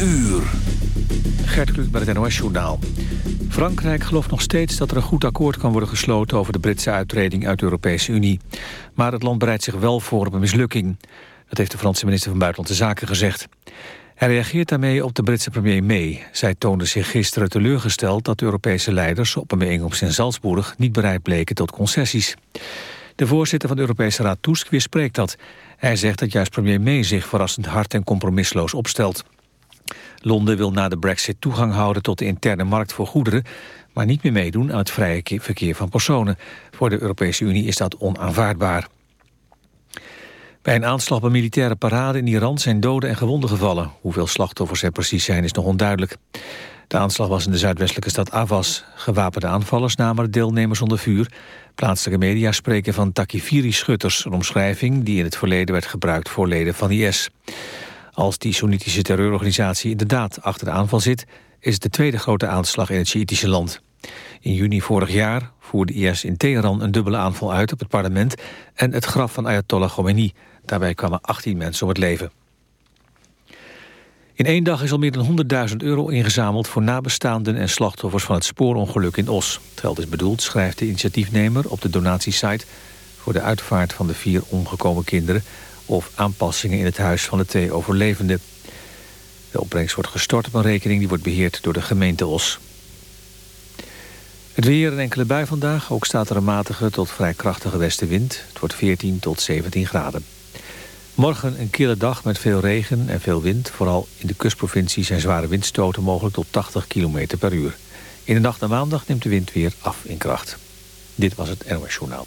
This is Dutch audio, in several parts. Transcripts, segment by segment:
uur. Gert Kluk bij het NOS-journaal. Frankrijk gelooft nog steeds dat er een goed akkoord kan worden gesloten... over de Britse uittreding uit de Europese Unie. Maar het land bereidt zich wel voor op een mislukking. Dat heeft de Franse minister van Buitenlandse Zaken gezegd. Hij reageert daarmee op de Britse premier May. Zij toonde zich gisteren teleurgesteld dat de Europese leiders... op een bijeenkomst in Salzburg niet bereid bleken tot concessies. De voorzitter van de Europese Raad Tusk weerspreekt dat. Hij zegt dat juist premier May zich verrassend hard en compromisloos opstelt. Londen wil na de brexit toegang houden tot de interne markt voor goederen... maar niet meer meedoen aan het vrije verkeer van personen. Voor de Europese Unie is dat onaanvaardbaar. Bij een aanslag op een militaire parade in Iran zijn doden en gewonden gevallen. Hoeveel slachtoffers er precies zijn is nog onduidelijk. De aanslag was in de zuidwestelijke stad Avas. Gewapende aanvallers namen de deelnemers onder vuur. Plaatselijke media spreken van Takifiri-schutters... een omschrijving die in het verleden werd gebruikt voor leden van IS. Als die Soenitische terreurorganisatie inderdaad achter de aanval zit... is het de tweede grote aanslag in het Sjiitische land. In juni vorig jaar voerde IS in Teheran een dubbele aanval uit op het parlement... en het graf van Ayatollah Khomeini. Daarbij kwamen 18 mensen om het leven. In één dag is al meer dan 100.000 euro ingezameld... voor nabestaanden en slachtoffers van het spoorongeluk in Os. Het geld is bedoeld, schrijft de initiatiefnemer op de donatiesite... voor de uitvaart van de vier omgekomen kinderen... of aanpassingen in het huis van de twee overlevenden. De opbrengst wordt gestort op een rekening... die wordt beheerd door de gemeente Os. Het weer een enkele bui vandaag. Ook staat er een matige tot vrij krachtige westenwind. Het wordt 14 tot 17 graden. Morgen een kille dag met veel regen en veel wind. Vooral in de kustprovincie zijn zware windstoten mogelijk tot 80 km per uur. In de nacht naar maandag neemt de wind weer af in kracht. Dit was het NOS Journaal.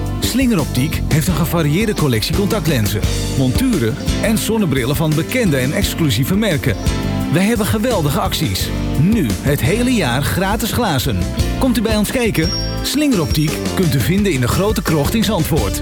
Slingeroptiek heeft een gevarieerde collectie contactlenzen, monturen en zonnebrillen van bekende en exclusieve merken. Wij hebben geweldige acties. Nu het hele jaar gratis glazen. Komt u bij ons kijken? Slingeroptiek kunt u vinden in de grote krocht in Zandvoort.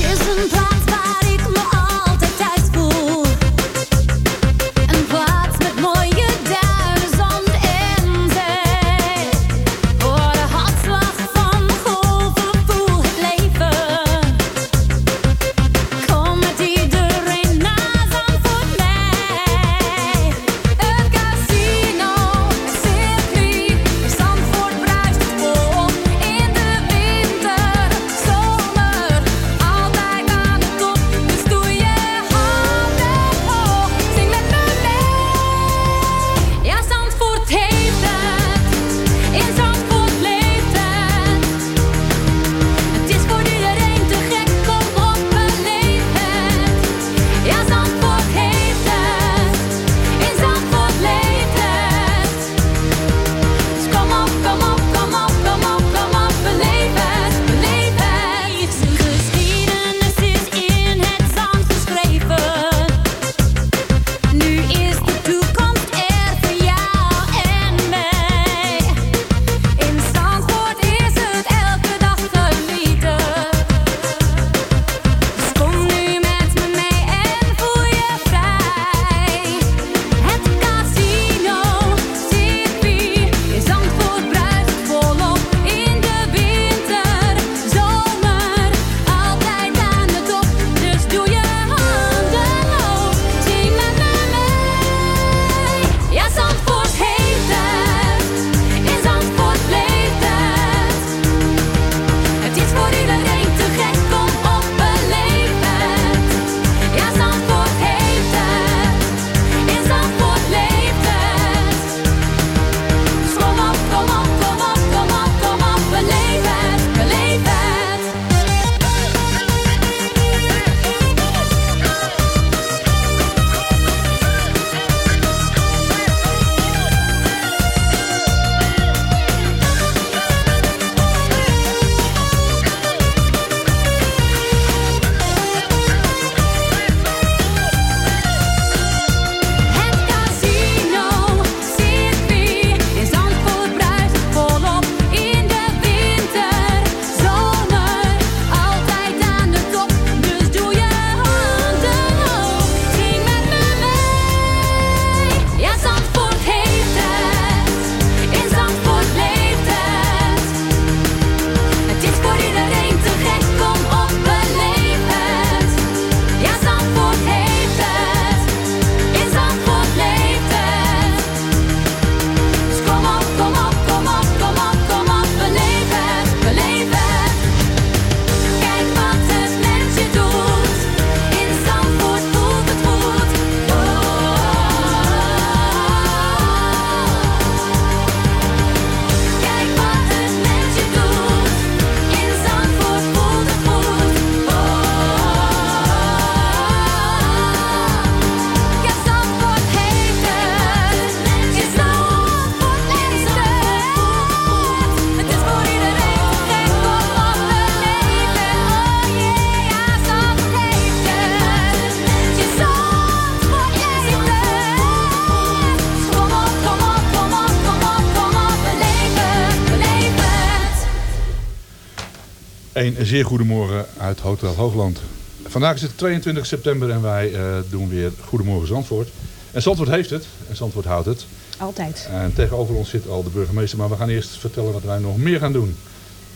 Een zeer goedemorgen uit Hotel Hoogland. Vandaag is het 22 september en wij eh, doen weer Goedemorgen Zandvoort. En Zandvoort heeft het en Zandvoort houdt het. Altijd. En tegenover ons zit al de burgemeester, maar we gaan eerst vertellen wat wij nog meer gaan doen.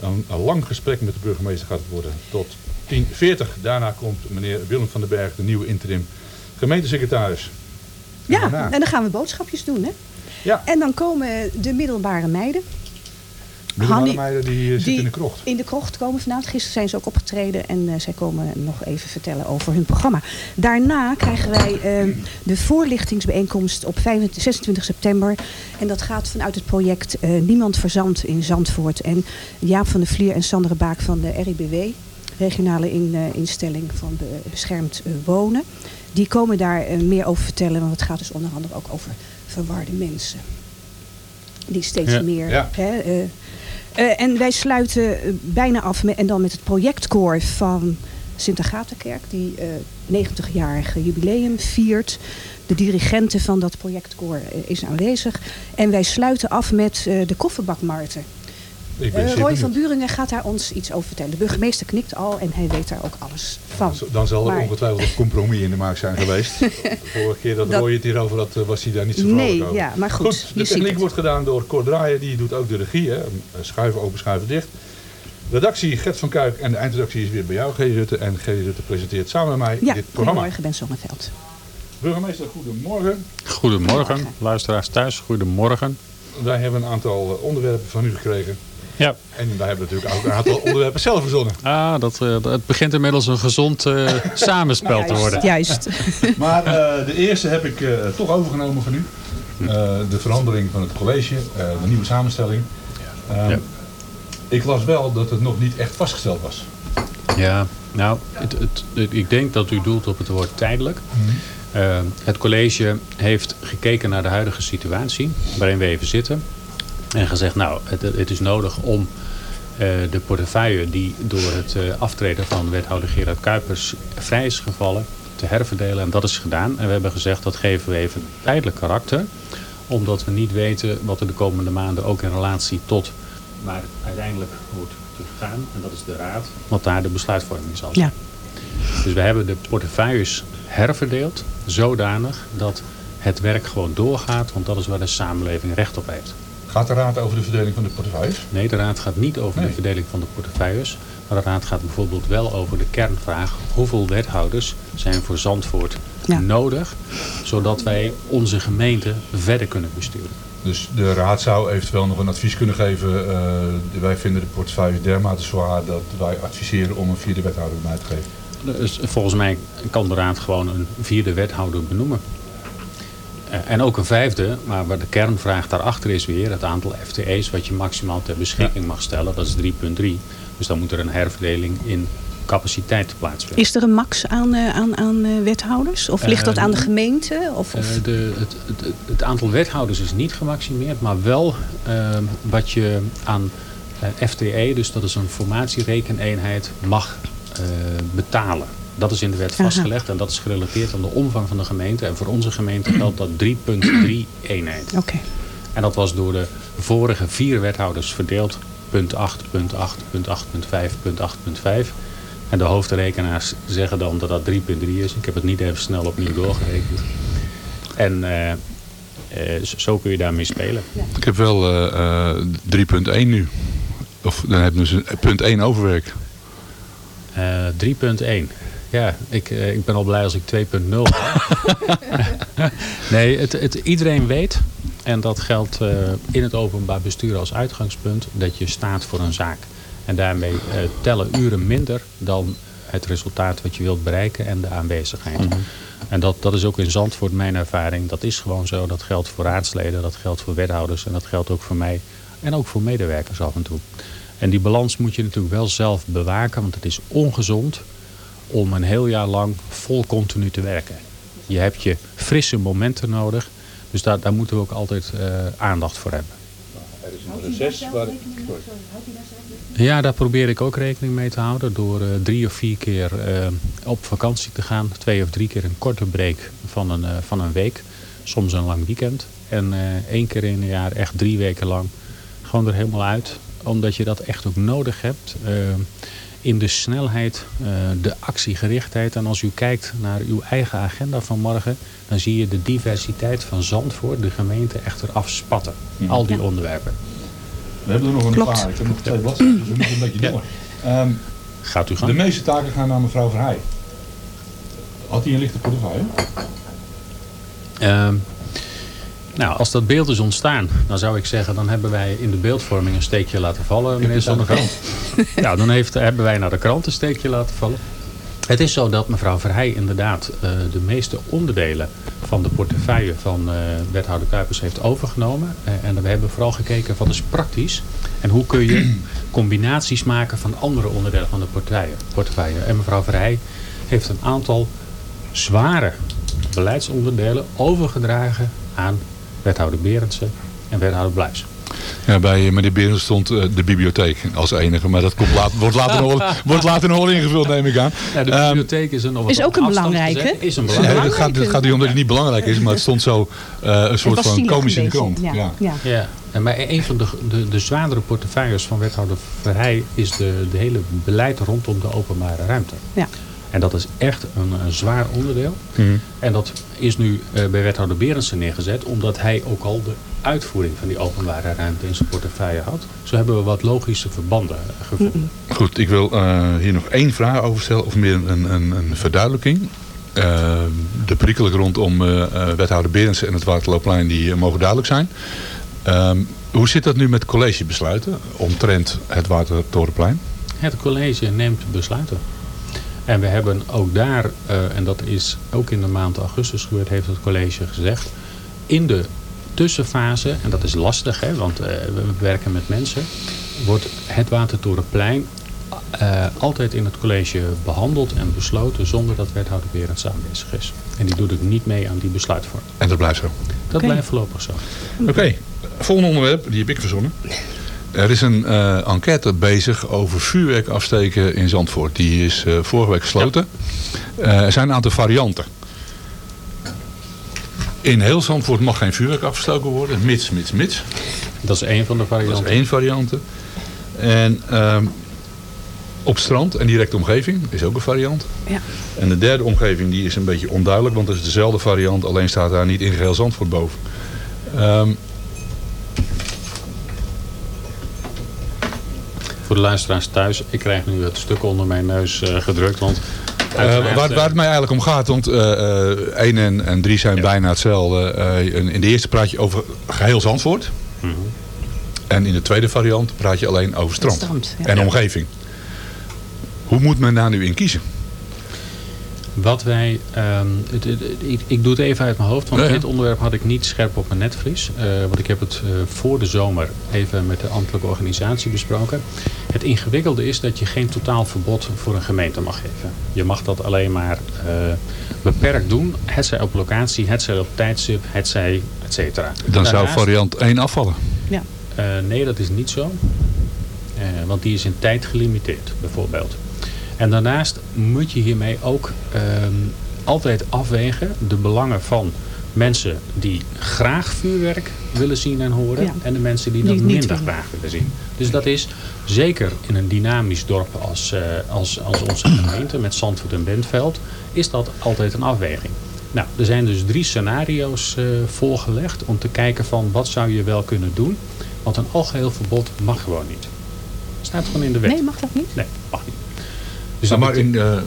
Een, een lang gesprek met de burgemeester gaat het worden tot 10.40. Daarna komt meneer Willem van den Berg, de nieuwe interim gemeentesecretaris. Ja, en dan gaan we boodschapjes doen, hè? Ja. En dan komen de middelbare meiden. De Hanni- meiden die eh, zitten die in de krocht. In de krocht komen vanavond. Gisteren zijn ze ook opgetreden en eh, zij komen nog even vertellen over hun programma. Daarna krijgen wij eh, de voorlichtingsbijeenkomst op 25 26 september. En dat gaat vanuit het project eh, Niemand Verzand in Zandvoort. En Jaap van der Vlier en Sandra Baak van de RIBW, regionale in, instelling van beschermd wonen. Die komen daar meer over vertellen, want het gaat dus onder andere ook over verwarde mensen. Die steeds Ja. meer... Ja. Hè, eh, eh, en wij sluiten eh, bijna af met, en dan met het projectkoor van Sint Agatha-kerk, die eh 90-jarige jubileum viert. De dirigente van dat projectkoor eh, is aanwezig. En wij sluiten af met eh, de kofferbakmarten. Ik ben Eh, Roy van Buringen gaat daar ons iets over vertellen. De burgemeester knikt al en hij weet daar ook alles van. Dan zal er Maar- ongetwijfeld een compromis in de maak zijn geweest. De vorige keer dat, Dat- Roy het hierover had, eh, was hij daar niet zo vrolijk Nee, over. ja, maar goed, de je ziet techniek wordt gedaan door Cor Draaien, die doet ook de regie. Hè. Schuiven open, schuiven dicht. Redactie Gert van Kuik en de eindredactie is weer bij jou, G. Rutte. En G. Rutte presenteert samen met mij Ja, dit programma. goedemorgen Ben Zonneveld. Burgemeester, goedemorgen. Goedemorgen, luisteraars thuis. Goedemorgen. Wij hebben een aantal eh, onderwerpen van u gekregen. Ja. En wij hebben natuurlijk ook een aantal onderwerpen zelf verzonnen. Ah, dat, eh, het begint inmiddels een gezond eh, samenspel te worden. Juist. Maar eh, de eerste heb ik eh, toch overgenomen van u. Eh, de verandering van het college, eh, de nieuwe samenstelling. Ehm, Ja. Ik las wel dat het nog niet echt vastgesteld was. Ja, nou, het, het, het- ik denk dat u doelt op het woord tijdelijk. Eh, het college heeft gekeken naar de huidige situatie waarin we even zitten. En gezegd, nou, het, het is nodig om eh, de portefeuille die door het eh, aftreden van wethouder Gerard Kuipers vrij is gevallen, te herverdelen. En dat is gedaan. En we hebben gezegd, dat geven we even tijdelijk karakter. Omdat we niet weten wat er de komende maanden ook in relatie tot waar het uiteindelijk te gaan. En dat is de raad. Wat daar de besluitvorming zal zijn. Ja. Dus we hebben de portefeuilles herverdeeld. Zodanig dat het werk gewoon doorgaat. Want dat is waar de samenleving recht op heeft. Gaat de raad over de verdeling van de portefeuilles? Nee, de raad gaat niet over Nee. de verdeling van de portefeuilles. Maar de raad gaat bijvoorbeeld wel over de kernvraag. Hoeveel wethouders zijn voor Zandvoort Ja. nodig? Zodat wij onze gemeente verder kunnen besturen. Dus de raad zou eventueel nog een advies kunnen geven. eh, wij vinden de portefeuille dermate zwaar dat wij adviseren om een vierde wethouder bij te geven. Dus volgens mij kan de raad gewoon een vierde wethouder benoemen. Eh, En ook een vijfde, maar waar de kernvraag daarachter is weer het aantal FTE's wat je maximaal ter beschikking mag stellen. Dat is 3.3. Dus dan moet er een herverdeling in capaciteit plaatsvinden. Is er een max aan, eh, aan, aan eh, wethouders? Of ligt dat aan de gemeente? Of, of... De, het, het, het aantal wethouders is niet gemaximeerd, maar wel eh, wat je aan FTE, dus dat is een formatierekeneenheid, mag eh, betalen. Dat is in de wet vastgelegd en dat is gerelateerd aan de omvang van de gemeente. En voor onze gemeente geldt dat 3.3 eenheid. Oké. En dat was door de vorige vier wethouders verdeeld. Punt 8, punt 8, punt 8.5, punt 8.5. En de hoofdrekenaars zeggen dan dat dat 3.3 is. Ik heb het niet even snel opnieuw doorgerekend. En eh, eh, zo- kun je daarmee spelen. Ik heb wel eh, eh, 3.1 nu. Of dan heb je dus een- punt 1 overwerk. Eh 3.1. Ja, ik, eh, ik ben al blij als ik 2.0 haal. nee, het, het, iedereen weet, en dat geldt eh, in het openbaar bestuur als uitgangspunt, dat je staat voor een zaak. En daarmee eh, tellen uren minder dan het resultaat wat je wilt bereiken en de aanwezigheid. En dat, dat is ook in Zandvoort mijn ervaring. Dat is gewoon zo. Dat geldt voor raadsleden, dat geldt voor wethouders en dat geldt ook voor mij. En ook voor medewerkers af en toe. En die balans moet je natuurlijk wel zelf bewaken, want het is ongezond om een heel jaar lang vol continu te werken. Je hebt je frisse momenten nodig, dus daar, daar moeten we ook altijd eh, aandacht voor hebben. Er is een reces waar... Ja, daar probeer ik ook rekening mee te houden door eh, drie of vier keer eh, op vakantie te gaan. Twee of drie keer een korte break van een, eh, van een week. Soms een lang weekend. En eh, één keer in een jaar echt drie weken lang gewoon er helemaal uit. Omdat je dat echt ook nodig hebt. In de snelheid, eh, de actiegerichtheid. En als u kijkt naar uw eigen agenda van morgen, dan zie je de diversiteit van Zandvoort, de gemeente, echt eraf spatten. Al die onderwerpen. We hebben er nog een Klopt. paar. Ik heb nog twee bladzijden, dus we moeten een beetje door. Ehm, Gaat u gang. de meeste taken gaan naar mevrouw Verheij. Had hij een lichte portefeuille? Ehm, nou, als dat beeld is ontstaan, dan zou ik zeggen, dan hebben wij in de beeldvorming een steekje laten vallen, meneer Zonneveld. Nou, dan heeft, hebben wij naar de krant een steekje laten vallen. Het is zo dat mevrouw Verheij inderdaad eh, de meeste onderdelen van de portefeuille van eh, wethouder Kuipers heeft overgenomen. Eh, en we hebben vooral gekeken wat is praktisch en hoe kun je combinaties maken van andere onderdelen van de portefeuille. portefeuille. En mevrouw Verheij heeft een aantal zware beleidsonderdelen overgedragen aan wethouder Berendsen en wethouder Bluis. Ja, bij meneer Berens stond eh, de bibliotheek als enige, maar dat komt later, wordt, later nog, wordt later nog wel ingevuld, neem ik aan. Ja, de Ehm, bibliotheek is een, Is ook een belangrijke. Is een Nee, belangrijke. dat gaat, dat gaat niet omdat het niet belangrijk is, maar het stond zo eh, een soort van zielig komisch in de krant. Ja. Ja. Ja, en maar een van de, de, de zwaardere portefeuilles van wethouder Verheij is de, de hele beleid rondom de openbare ruimte. Ja. En dat is echt een, een zwaar onderdeel. Mhm. En dat is nu eh, bij wethouder Berendsen neergezet, omdat hij ook al de uitvoering van die openbare ruimte in zijn portefeuille had. Zo hebben we wat logische verbanden eh, gevonden. Goed, ik wil eh, hier nog één vraag over stellen, of meer een, een, een verduidelijking. De perikelen rondom wethouder Berendsen en het Waterloopplein die mogen duidelijk zijn. Ehm, hoe zit dat nu met collegebesluiten omtrent het Watertorenplein? Het college neemt besluiten. En we hebben ook daar, eh, en dat is ook in de maand augustus gebeurd, heeft het college gezegd. In de tussenfase, en dat is lastig, hè, want eh, we werken met mensen, wordt het Watertorenplein eh, altijd in het college behandeld en besloten zonder dat wethouder Berends aanwezig is. En die doet ook niet mee aan die besluitvorming. En dat blijft zo. Dat blijft voorlopig zo. Oké, volgende onderwerp, die heb ik verzonnen. Er is een eh, enquête bezig over vuurwerk afsteken in Zandvoort. Die is eh, vorige week gesloten. Eh, er zijn een aantal varianten. In heel Zandvoort mag geen vuurwerk afgestoken worden. Mits, mits, mits. Dat is één van de Dat varianten. is één variant. En ehm, op strand en directe omgeving is ook een variant. Ja. En de derde omgeving die is een beetje onduidelijk. Want het is dezelfde variant. Alleen staat daar niet in geheel Zandvoort boven. Ehm, Voor de luisteraars thuis, ik krijg nu het stuk onder mijn neus eh, gedrukt. Want Eh, waar, waar het mij eigenlijk om gaat, want eh, eh, 1 en, en 3 zijn bijna hetzelfde. Eh, in de eerste praat je over geheel Zandvoort. Mhm. En in de tweede variant praat je alleen over strand, strand, ja. en omgeving. Hoe moet men daar nu in kiezen? Wat wij, ehm, het, het- het- ik, ik doe het even uit mijn hoofd, want dit onderwerp had ik niet scherp op mijn netvlies. Eh, want ik heb het eh, voor de zomer even met de ambtelijke organisatie besproken. Het ingewikkelde is dat je geen totaal verbod voor een gemeente mag geven. Je mag dat alleen maar eh, beperkt doen, het zij op locatie, het zij op tijdstip, het zij, et cetera. Dan zou variant 1 afvallen. Ja. eh, nee, dat is niet zo. Eh, want die is in tijd gelimiteerd, bijvoorbeeld. En daarnaast moet je hiermee ook ehm, altijd afwegen de belangen van mensen die graag vuurwerk willen zien en horen. Ja. En de mensen die Die dat minder graag willen zien. Dus dat is zeker in een dynamisch dorp als, eh, als, als onze gemeente met Zandvoort en Bentveld. Is dat altijd een afweging. Nou, er zijn dus drie scenario's eh, voorgelegd om te kijken van wat zou je wel kunnen doen. Want een algeheel verbod mag gewoon niet. Staat gewoon in de wet. Nee, mag dat niet? Nee, mag niet. Dus Ja, maar in, eh, eh,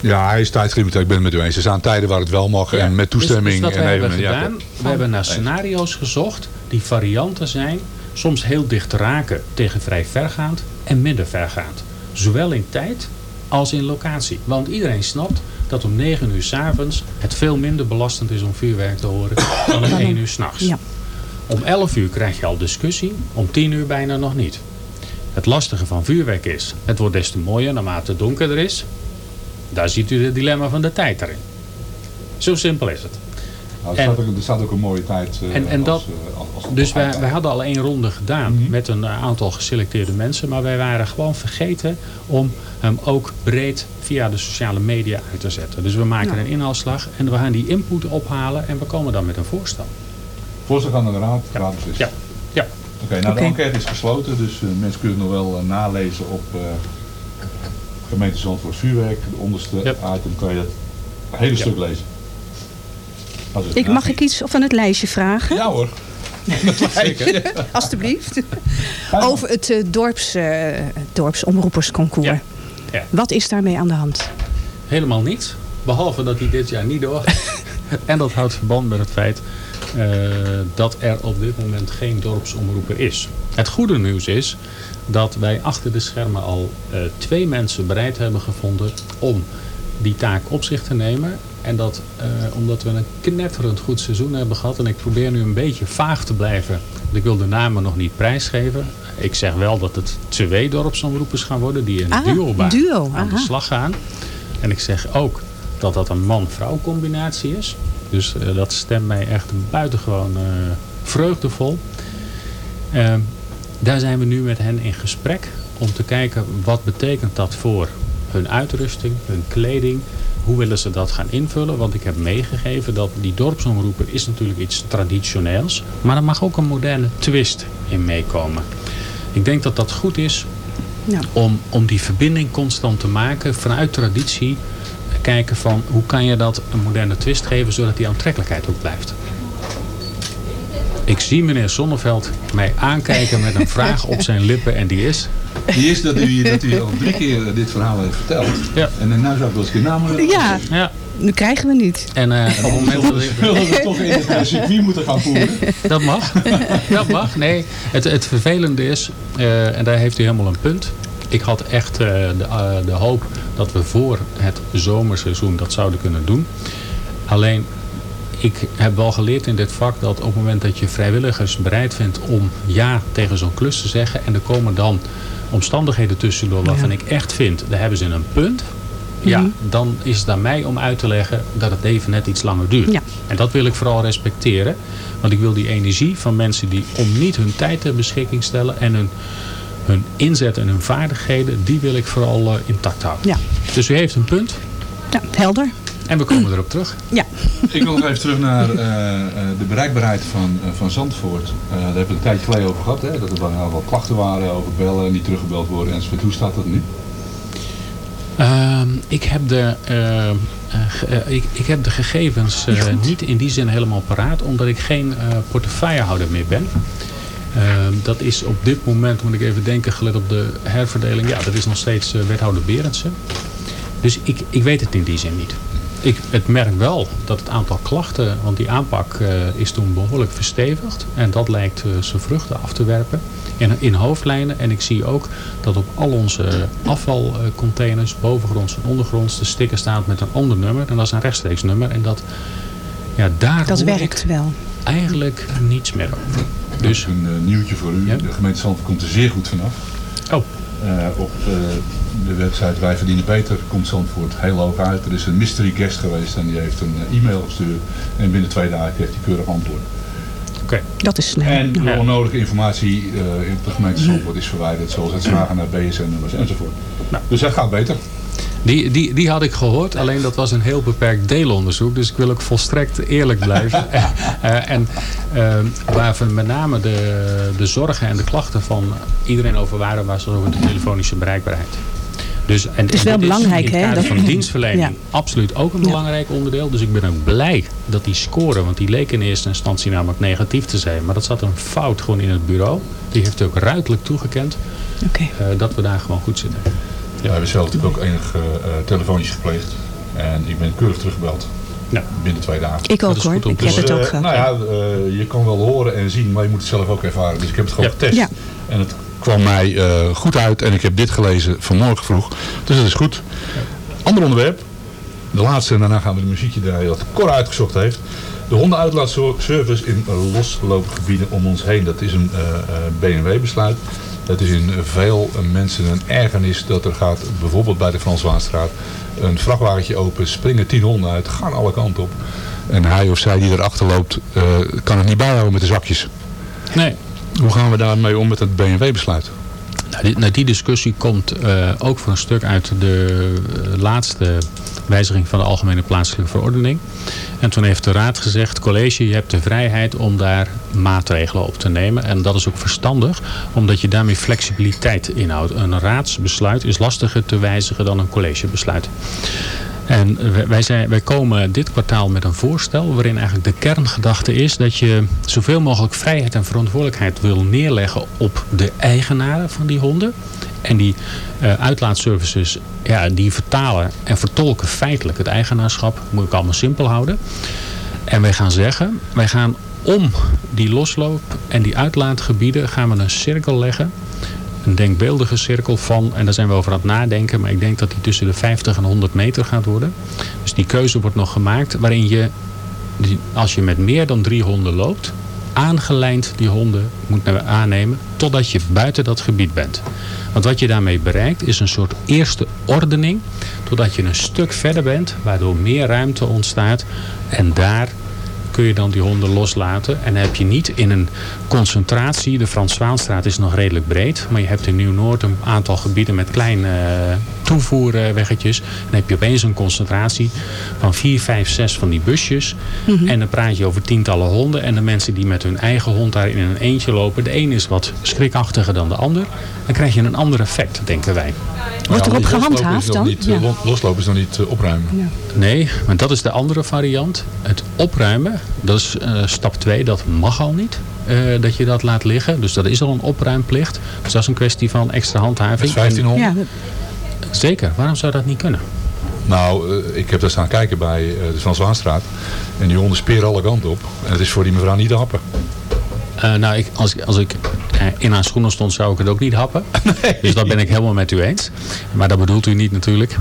ja, hij is tijdsgelimiteerd. Ik ben het met u eens. Er zijn tijden waar het wel mag Ja, en met toestemming. Dus, wat en we hebben even- ja, gedaan, we hebben naar scenario's gezocht die varianten zijn, soms heel dicht te raken tegen vrij vergaand en minder vergaand. Zowel in tijd als in locatie. Want iedereen snapt dat om 9 uur 's avonds het veel minder belastend is om vuurwerk te horen dan om 1 uur s'nachts. Ja. Om 11 uur krijg je al discussie, om 10 uur bijna nog niet. Het lastige van vuurwerk is, het wordt des te mooier naarmate het donkerder is. Daar ziet u het dilemma van de tijd erin. Zo simpel is het. Nou, er, En- staat ook, er staat ook een mooie tijd. eh, En- en dat- als, Dus wij, wij hadden al één ronde gedaan Mhm. met een eh, aantal geselecteerde mensen. Maar wij waren gewoon vergeten om hem ook breed via de sociale media uit te zetten. Dus we maken Ja. een inhaalslag en we gaan die input ophalen en we komen dan met een voorstel. Voorstel aan de raad, raad. Ja. Ja. Oké, nou de enquête is gesloten, dus eh, mensen kunnen het nog wel eh, nalezen op, eh, gemeente Zandvoort vuurwerk. De onderste item kan je het hele stuk lezen. Ik, mag ik iets van het lijstje vragen? Ja hoor. Zeker. Alsjeblieft. Over het eh, dorps, eh, dorpsomroepersconcours. Ja. Wat is daarmee aan de hand? Helemaal niets. Behalve dat hij dit jaar niet doorgaat. en dat houdt verband met het feit dat er op dit moment geen dorpsomroeper is. Het goede nieuws is dat wij achter de schermen al eh, twee mensen bereid hebben gevonden om die taak op zich te nemen. En dat eh, omdat we een knetterend goed seizoen hebben gehad. En ik probeer nu een beetje vaag te blijven. Want ik wil de namen nog niet prijsgeven. Ik zeg wel dat het twee dorpsomroepers gaan worden. Die in Ah, duo, een duo, aan de slag gaan. En ik zeg ook dat dat een man-vrouw combinatie is. Dus eh, dat stemt mij echt buitengewoon eh vreugdevol. Eh, daar zijn we nu met hen in gesprek om te kijken wat betekent dat voor hun uitrusting, hun kleding. Hoe willen ze dat gaan invullen? Want ik heb meegegeven dat die dorpsomroeper is natuurlijk iets traditioneels. Maar er mag ook een moderne twist in meekomen. Ik denk dat dat goed is Ja. om, om die verbinding constant te maken vanuit traditie. Kijken van hoe kan je dat een moderne twist geven zodat die aantrekkelijkheid ook blijft. Ik zie meneer Sonneveld mij aankijken met een vraag op zijn lippen en die is... Die is dat u, dat u al drie keer dit verhaal heeft verteld. Ja. En nu zou ik wel eens een naam willen Ja, Ja, nu krijgen we niet. en eh, op het moment dat ik... We toch in het circuit moeten gaan voeren? Dat mag. Dat mag. Nee, het, het vervelende is, eh, en daar heeft u helemaal een punt. Ik had echt eh, de, eh, de hoop dat we voor het zomerseizoen dat zouden kunnen doen. Alleen, ik heb wel geleerd in dit vak dat op het moment dat je vrijwilligers bereid vindt om ja tegen zo'n klus te zeggen. En er komen dan omstandigheden tussendoor waarvan ik echt vind, daar hebben ze een punt. Ja, dan is het aan mij om uit te leggen dat het even net iets langer duurt. Ja. En dat wil ik vooral respecteren. Want ik wil die energie van mensen die om niet hun tijd ter beschikking stellen en hun, hun inzet en hun vaardigheden, die wil ik vooral eh, intact houden. Ja. Dus u heeft een punt Ja, helder. en we komen erop terug. Ja. Ik wil nog even terug naar eh, eh, de bereikbaarheid van, van Zandvoort. Eh, daar hebben we een tijdje geleden over gehad. Hè? Dat er wel wat klachten waren over bellen, niet teruggebeld worden enzovoort. Hoe staat dat nu? Ehm, ik, heb de, ge- ik, ik heb de gegevens eh, niet in die zin helemaal paraat, omdat ik geen eh, portefeuillehouder meer ben. Ehm, dat is op dit moment, moet ik even denken, gelet op de herverdeling. Ja, dat is nog steeds eh, wethouder Berendsen. Dus ik, ik weet het in die zin niet. Ik het merk wel dat het aantal klachten, want die aanpak eh, is toen behoorlijk verstevigd. En dat lijkt eh, zijn vruchten af te werpen in, in hoofdlijnen. En ik zie ook dat op al onze afvalcontainers, bovengronds en ondergronds, de sticker staat met een ander nummer. En dat is een rechtstreeks nummer. En dat, ja, daar Dat werkt ik wel. eigenlijk niets meer over. Dus een eh, nieuwtje voor u. Ja. De gemeente Zandvoort komt er zeer goed vanaf. Oh, Eh, op eh, de website Wij Verdienen Beter komt Zandvoort heel hoog uit. Er is een mystery guest geweest en die heeft een e-mail gestuurd. En binnen twee dagen heeft hij keurig antwoord. oké. Dat is snel. En de Ja. onnodige informatie eh, in de gemeente Zandvoort is verwijderd. Zoals het vragen naar BSN-nummers enzovoort. Dus dat gaat beter. Die, die, die had ik gehoord, alleen dat was een heel beperkt deelonderzoek. Dus ik wil ook volstrekt eerlijk blijven. Eh, en eh, waar we met name de, de zorgen en de klachten van iedereen over waren, was over de telefonische bereikbaarheid. Dus, en, Het is en wel belangrijk, in hè, het kader dat- van dienstverlening Ja. absoluut ook een Ja. belangrijk onderdeel. Dus ik ben ook blij dat die score, want die leek in eerste instantie namelijk negatief te zijn. Maar dat zat een fout gewoon in het bureau. Die heeft ook ruidelijk toegekend Oké. eh, dat we daar gewoon goed zitten. We hebben zelf natuurlijk ook enige eh telefoontjes gepleegd. En ik ben keurig teruggebeld. Ja. Binnen twee dagen. Ik ook hoor. Ik heb Dus, het ook eh, gehad. Nou ja, eh, je kan wel horen en zien, maar je moet het zelf ook ervaren. Dus ik heb het gewoon Ja. getest. Ja. En het kwam mij eh, goed uit en ik heb dit gelezen vanmorgen vroeg. Dus dat is goed. Ander onderwerp. De laatste en daarna gaan we de muziekje draaien dat Cor uitgezocht heeft. De hondenuitlaatservice in losloopgebieden om ons heen. Dat is een BMW-besluit. Het is in veel mensen een ergernis dat er gaat, bijvoorbeeld bij de Franswaanstraat, een vrachtwagentje open, springen tien honden uit, gaan alle kanten op. En hij of zij die erachter loopt, eh, kan het niet bijhouden met de zakjes. Nee, Hoe gaan we daarmee om met het BMW-besluit? Nou, die, nou, die discussie komt eh, ook voor een stuk uit de eh, laatste wijziging van de Algemene Plaatselijke Verordening. En toen heeft de Raad gezegd, college, je hebt de vrijheid om daar maatregelen op te nemen. En dat is ook verstandig, omdat je daarmee flexibiliteit inhoudt. Een raadsbesluit is lastiger te wijzigen dan een collegebesluit. En wij- zijn, wij komen dit kwartaal met een voorstel waarin eigenlijk de kerngedachte is dat je zoveel mogelijk vrijheid en verantwoordelijkheid wil neerleggen op de eigenaren van die honden. En die eh, uitlaatservices, ja, die vertalen en vertolken feitelijk het eigenaarschap. Moet ik allemaal simpel houden. En wij gaan zeggen, wij gaan om die losloop en die uitlaatgebieden gaan we een cirkel leggen. Een denkbeeldige cirkel van, en daar zijn we over aan het nadenken, maar ik denk dat die tussen de 50 en 100 meter gaat worden. Dus die keuze wordt nog gemaakt waarin je, als je met meer dan drie honden loopt, aangelijnd die honden moet aannemen totdat je buiten dat gebied bent. Want wat je daarmee bereikt is een soort eerste ordening totdat je een stuk verder bent waardoor meer ruimte ontstaat en daar kun je dan die honden loslaten. En heb je niet in een concentratie. De Frans Zwaanstraat is nog redelijk breed. Maar je hebt in Nieuw-Noord een aantal gebieden met kleine eh, toevoerweggetjes. Dan heb je opeens een concentratie van 4, 5, 6 van die busjes. En dan praat je over tientallen honden. En de mensen die met hun eigen hond daar in een eentje lopen. De een is wat schrikachtiger dan de ander. Dan krijg je een ander effect, denken wij. Wordt erop loslopen is gehandhaafd dan? Niet, Ja. eh, lo- Loslopen is nog niet eh, opruimen. Nee, maar dat is de andere variant. Het opruimen, dat is eh, stap 2, dat mag al niet. eh, dat je dat laat liggen. Dus dat is al een opruimplicht. Dus dat is een kwestie van extra Met handhaving. 1500. Ja, zeker, waarom zou dat niet kunnen? Nou, eh, ik heb daar staan kijken bij eh, de Frans Waanstraat. En die honden speren alle kanten op. En het is voor die mevrouw niet te happen. Eh, nou, ik, als, ik- als ik in haar schoenen stond, zou ik het ook niet happen. Dus dat ben ik helemaal met u eens. Maar dat bedoelt u niet natuurlijk.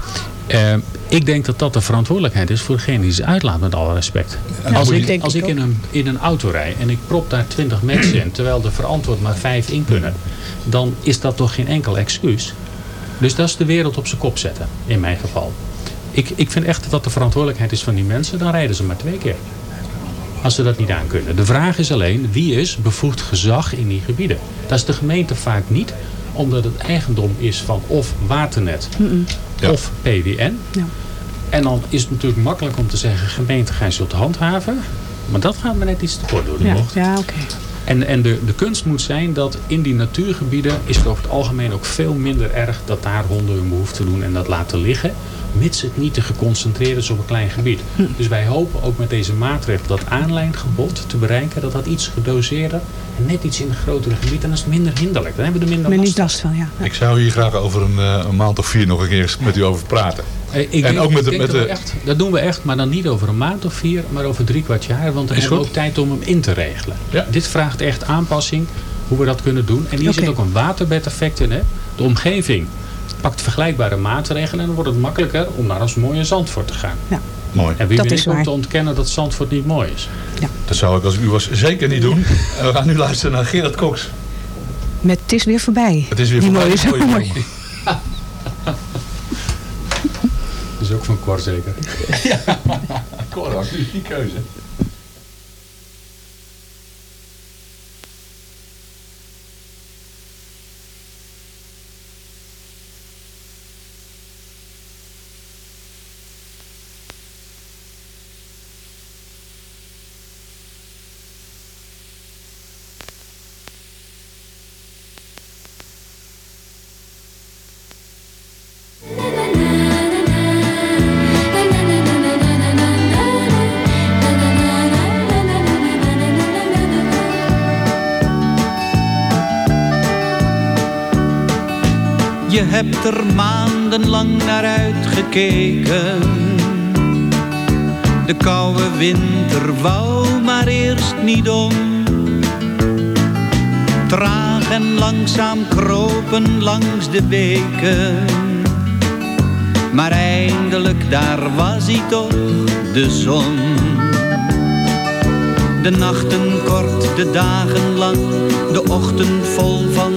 Ik denk dat dat de verantwoordelijkheid is voor degene die ze uitlaat, met alle respect. als ik, als ik in, een, in een auto rij en ik prop daar 20 mensen in, terwijl er verantwoord maar vijf in kunnen, dan is dat toch geen enkel excuus. Dus dat is de wereld op zijn kop zetten, in mijn geval. Ik, ik vind echt dat dat de verantwoordelijkheid is van die mensen, dan rijden ze maar twee keer. Als ze dat niet aan kunnen. De vraag is alleen, wie is bevoegd gezag in die gebieden? Dat is de gemeente vaak niet, omdat het eigendom is van of Waternet Ja. of PWN. Ja. En dan is het natuurlijk makkelijk om te zeggen, gemeente, gij zult handhaven. Maar dat gaat me net iets te kort door de ja, bocht. ja oké. En, en de, de kunst moet zijn dat in die natuurgebieden is het over het algemeen ook veel minder erg dat daar honden hun behoefte doen en dat laten liggen. Mits het niet te geconcentreerd is op een klein gebied. Dus wij hopen ook met deze maatregel dat aanlijngebod te bereiken. Dat dat iets gedoseerder en net iets in een grotere gebied. En dat is minder hinderlijk. Dan hebben we er minder van. last van, ja. Ik zou hier graag over een, eh, een maand of vier nog een keer met u over praten. Eh, Ik En denk, ook met ik de- denk met dat, de- echt, dat doen we echt, maar dan niet over een maand of vier, maar over drie kwart jaar. Want dan Is hebben we ook tijd om hem in te regelen. Ja. Dit vraagt echt aanpassing, hoe we dat kunnen doen. En hier zit ook een waterbedeffect in. Hè? De omgeving pakt vergelijkbare maatregelen en dan wordt het makkelijker om naar ons mooie Zandvoort te gaan. Mooi. En wie Dat ben is ik om te ontkennen dat Zandvoort niet mooi is? Dat zou ik als ik u was zeker niet doen. En we gaan nu luisteren naar Gerard Cox. Met het is weer voorbij. Het is weer Die voorbij. mooie zomer. zomer. Dat is ook van Cor zeker. Cor, die keuze. Je hebt er maandenlang naar uitgekeken. De koude winter wou maar eerst niet om. Traag en langzaam kropen langs de weken. Maar eindelijk daar was hij toch, de zon. De nachten kort, de dagen lang, de ochtend vol van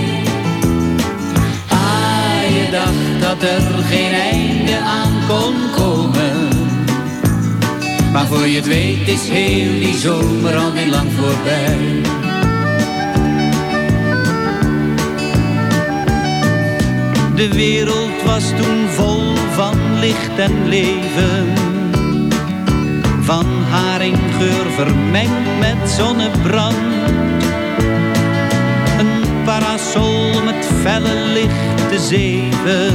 Dacht dat er geen einde aan kon komen. Maar voor je het weet is heel die zomer al niet lang voorbij. De wereld was toen vol van licht en leven. Van haringgeur vermengd met zonnebrand. Parasol met felle lichte zeven.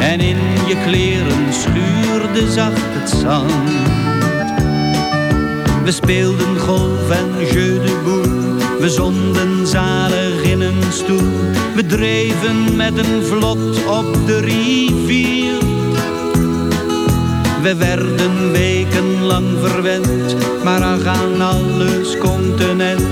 En in je kleren schuurde zacht het zand. We speelden golf en jeu de boule. We zonden zalig in een stoel. We dreven met een vlot op de rivier. We werden wekenlang verwend, maar aan alles continent.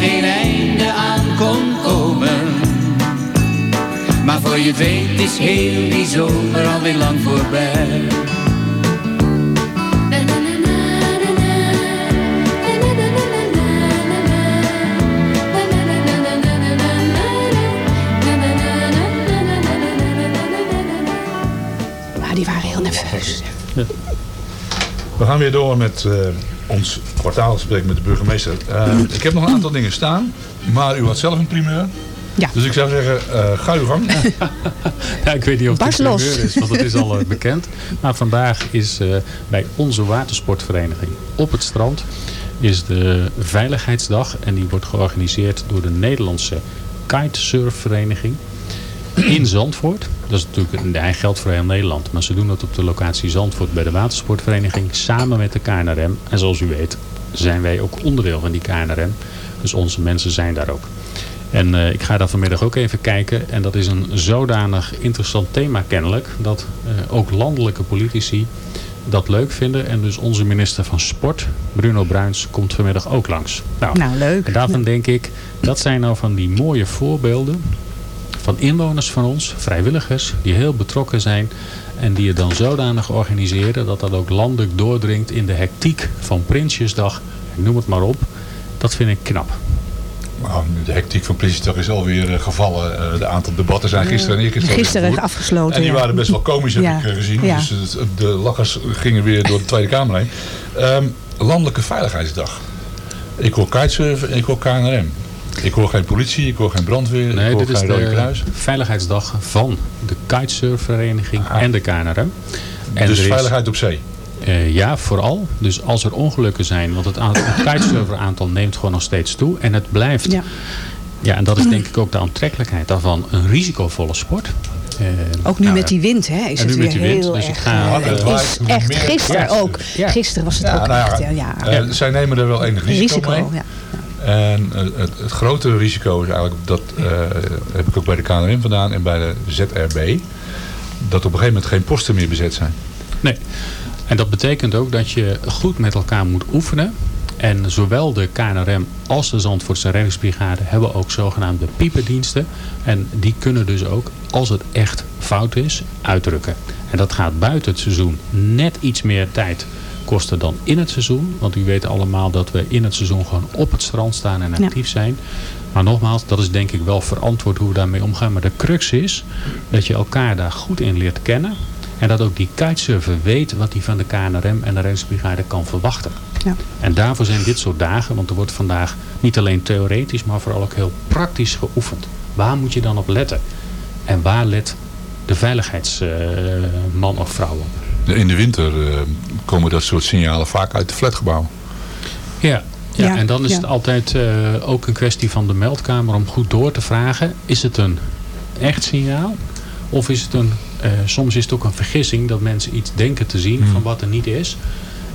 geen einde aan kon komen. Maar voor je weet is heel die zomer alweer lang voorbij. Maar die waren heel nerveus. We gaan weer door met eh, ons kwartaalgesprek met de burgemeester. Eh, ik heb nog een aantal dingen staan, maar u had zelf een primeur. Ja. Dus ik zou zeggen, eh, ga uw gang. Ja, ik weet niet of het een is, want het is al eh, bekend. Maar vandaag is eh, bij onze watersportvereniging op het strand is de Veiligheidsdag. En die wordt georganiseerd door de Nederlandse Kitesurfvereniging in Zandvoort. Dat is natuurlijk, een- hij geldt voor heel Nederland. Maar ze doen dat op de locatie Zandvoort bij de watersportvereniging samen met de KNRM. En zoals u weet zijn wij ook onderdeel van die KNRM. Dus onze mensen zijn daar ook. En eh, ik ga daar vanmiddag ook even kijken. En dat is een zodanig interessant thema kennelijk. Dat eh, ook landelijke politici dat leuk vinden. En dus onze minister van Sport, Bruno Bruins, komt vanmiddag ook langs. Nou, Nou, leuk. En daarvan denk ik, dat zijn nou van die mooie voorbeelden van inwoners van ons, vrijwilligers, die heel betrokken zijn. En die het dan zodanig organiseren dat dat ook landelijk doordringt in de hectiek van Prinsjesdag. Noem het maar op. Dat vind ik knap. Nou, de hectiek van Prinsjesdag is alweer eh, gevallen. Eh, de aantal debatten zijn gisteren en eergisteren Gisteren afgesloten. En die ja. waren best wel komisch, heb Ja. ik eh, gezien. Ja. Dus de lachers gingen weer door de Tweede Kamer heen. Ehm, Landelijke Veiligheidsdag. Ik hoor kitesurfen en ik hoor KNRM. Ik hoor geen politie, ik hoor geen brandweer, ik Nee, hoor dit is Rode de Kruis. veiligheidsdag van de kitesurfvereniging en de KNRM. En dus is- veiligheid op zee. Eh, ja, vooral. Dus als er ongelukken zijn, want het, aantal- het kitesurferaantal neemt gewoon nog steeds toe. En het blijft, ja. Ja. en dat is denk ik ook de aantrekkelijkheid daarvan, een risicovolle sport. Eh, Ook nu nou, met die wind, hè, is En het nu weer met die wind, heel dus erg... ga- eh, het is echt gisteren ook. Ja. Gisteren was het Ja, ook nou echt, ja, ja. Eh, Zij nemen er wel enig Risico, risico mee. ja. En eh, het, het grotere risico is eigenlijk, dat eh, heb ik ook bij de KNRM vandaan en bij de ZRB, dat op een gegeven moment geen posten meer bezet zijn. Nee. En dat betekent ook dat je goed met elkaar moet oefenen. En zowel de KNRM als de Zandvoortse reddingsbrigade hebben ook zogenaamde piependiensten. En die kunnen dus ook, als het echt fout is, uitdrukken. En dat gaat buiten het seizoen net iets meer tijd kosten dan in het seizoen. Want u weet allemaal dat we in het seizoen gewoon op het strand staan en Ja. actief zijn. Maar nogmaals, dat is denk ik wel verantwoord hoe we daarmee omgaan. Maar de crux is dat je elkaar daar goed in leert kennen. En dat ook die kitesurfer weet wat hij van de KNRM en de reddingsbrigade kan verwachten. Ja. En daarvoor zijn dit soort dagen, want er wordt vandaag niet alleen theoretisch, maar vooral ook heel praktisch geoefend. Waar moet je dan op letten? En waar let de veiligheidsman of vrouw op? In de winter eh, komen dat soort signalen vaak uit de flatgebouw. Ja, ja, Ja, en dan is ja. het altijd eh, ook een kwestie van de meldkamer om goed door te vragen. Is het een echt signaal? Of is het een, eh, soms is het ook een vergissing dat mensen iets denken te zien Hmm. van wat er niet is.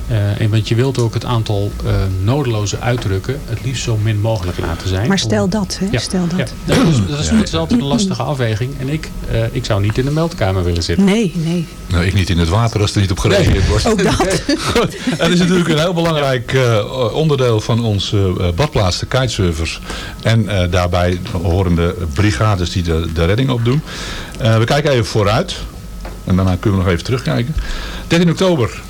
Eh, en want je wilt ook het aantal eh, nodeloze uitdrukken het liefst zo min mogelijk laten zijn. Maar stel Om- dat, hè? Ja, Stel dat. ja, dat, is, dat, is, dat is altijd een lastige afweging. En ik, eh, ik zou niet in de meldkamer willen zitten. Nee, nee. Nou, ik niet in het water als er niet op gereageerd wordt. Ook dat. Goed. Het is natuurlijk een heel belangrijk eh, onderdeel van onze eh, badplaats, de kitesurfers. En eh, daarbij horen de brigades die de, de redding opdoen. Eh, we kijken even vooruit. En daarna kunnen we nog even terugkijken. 13 oktober.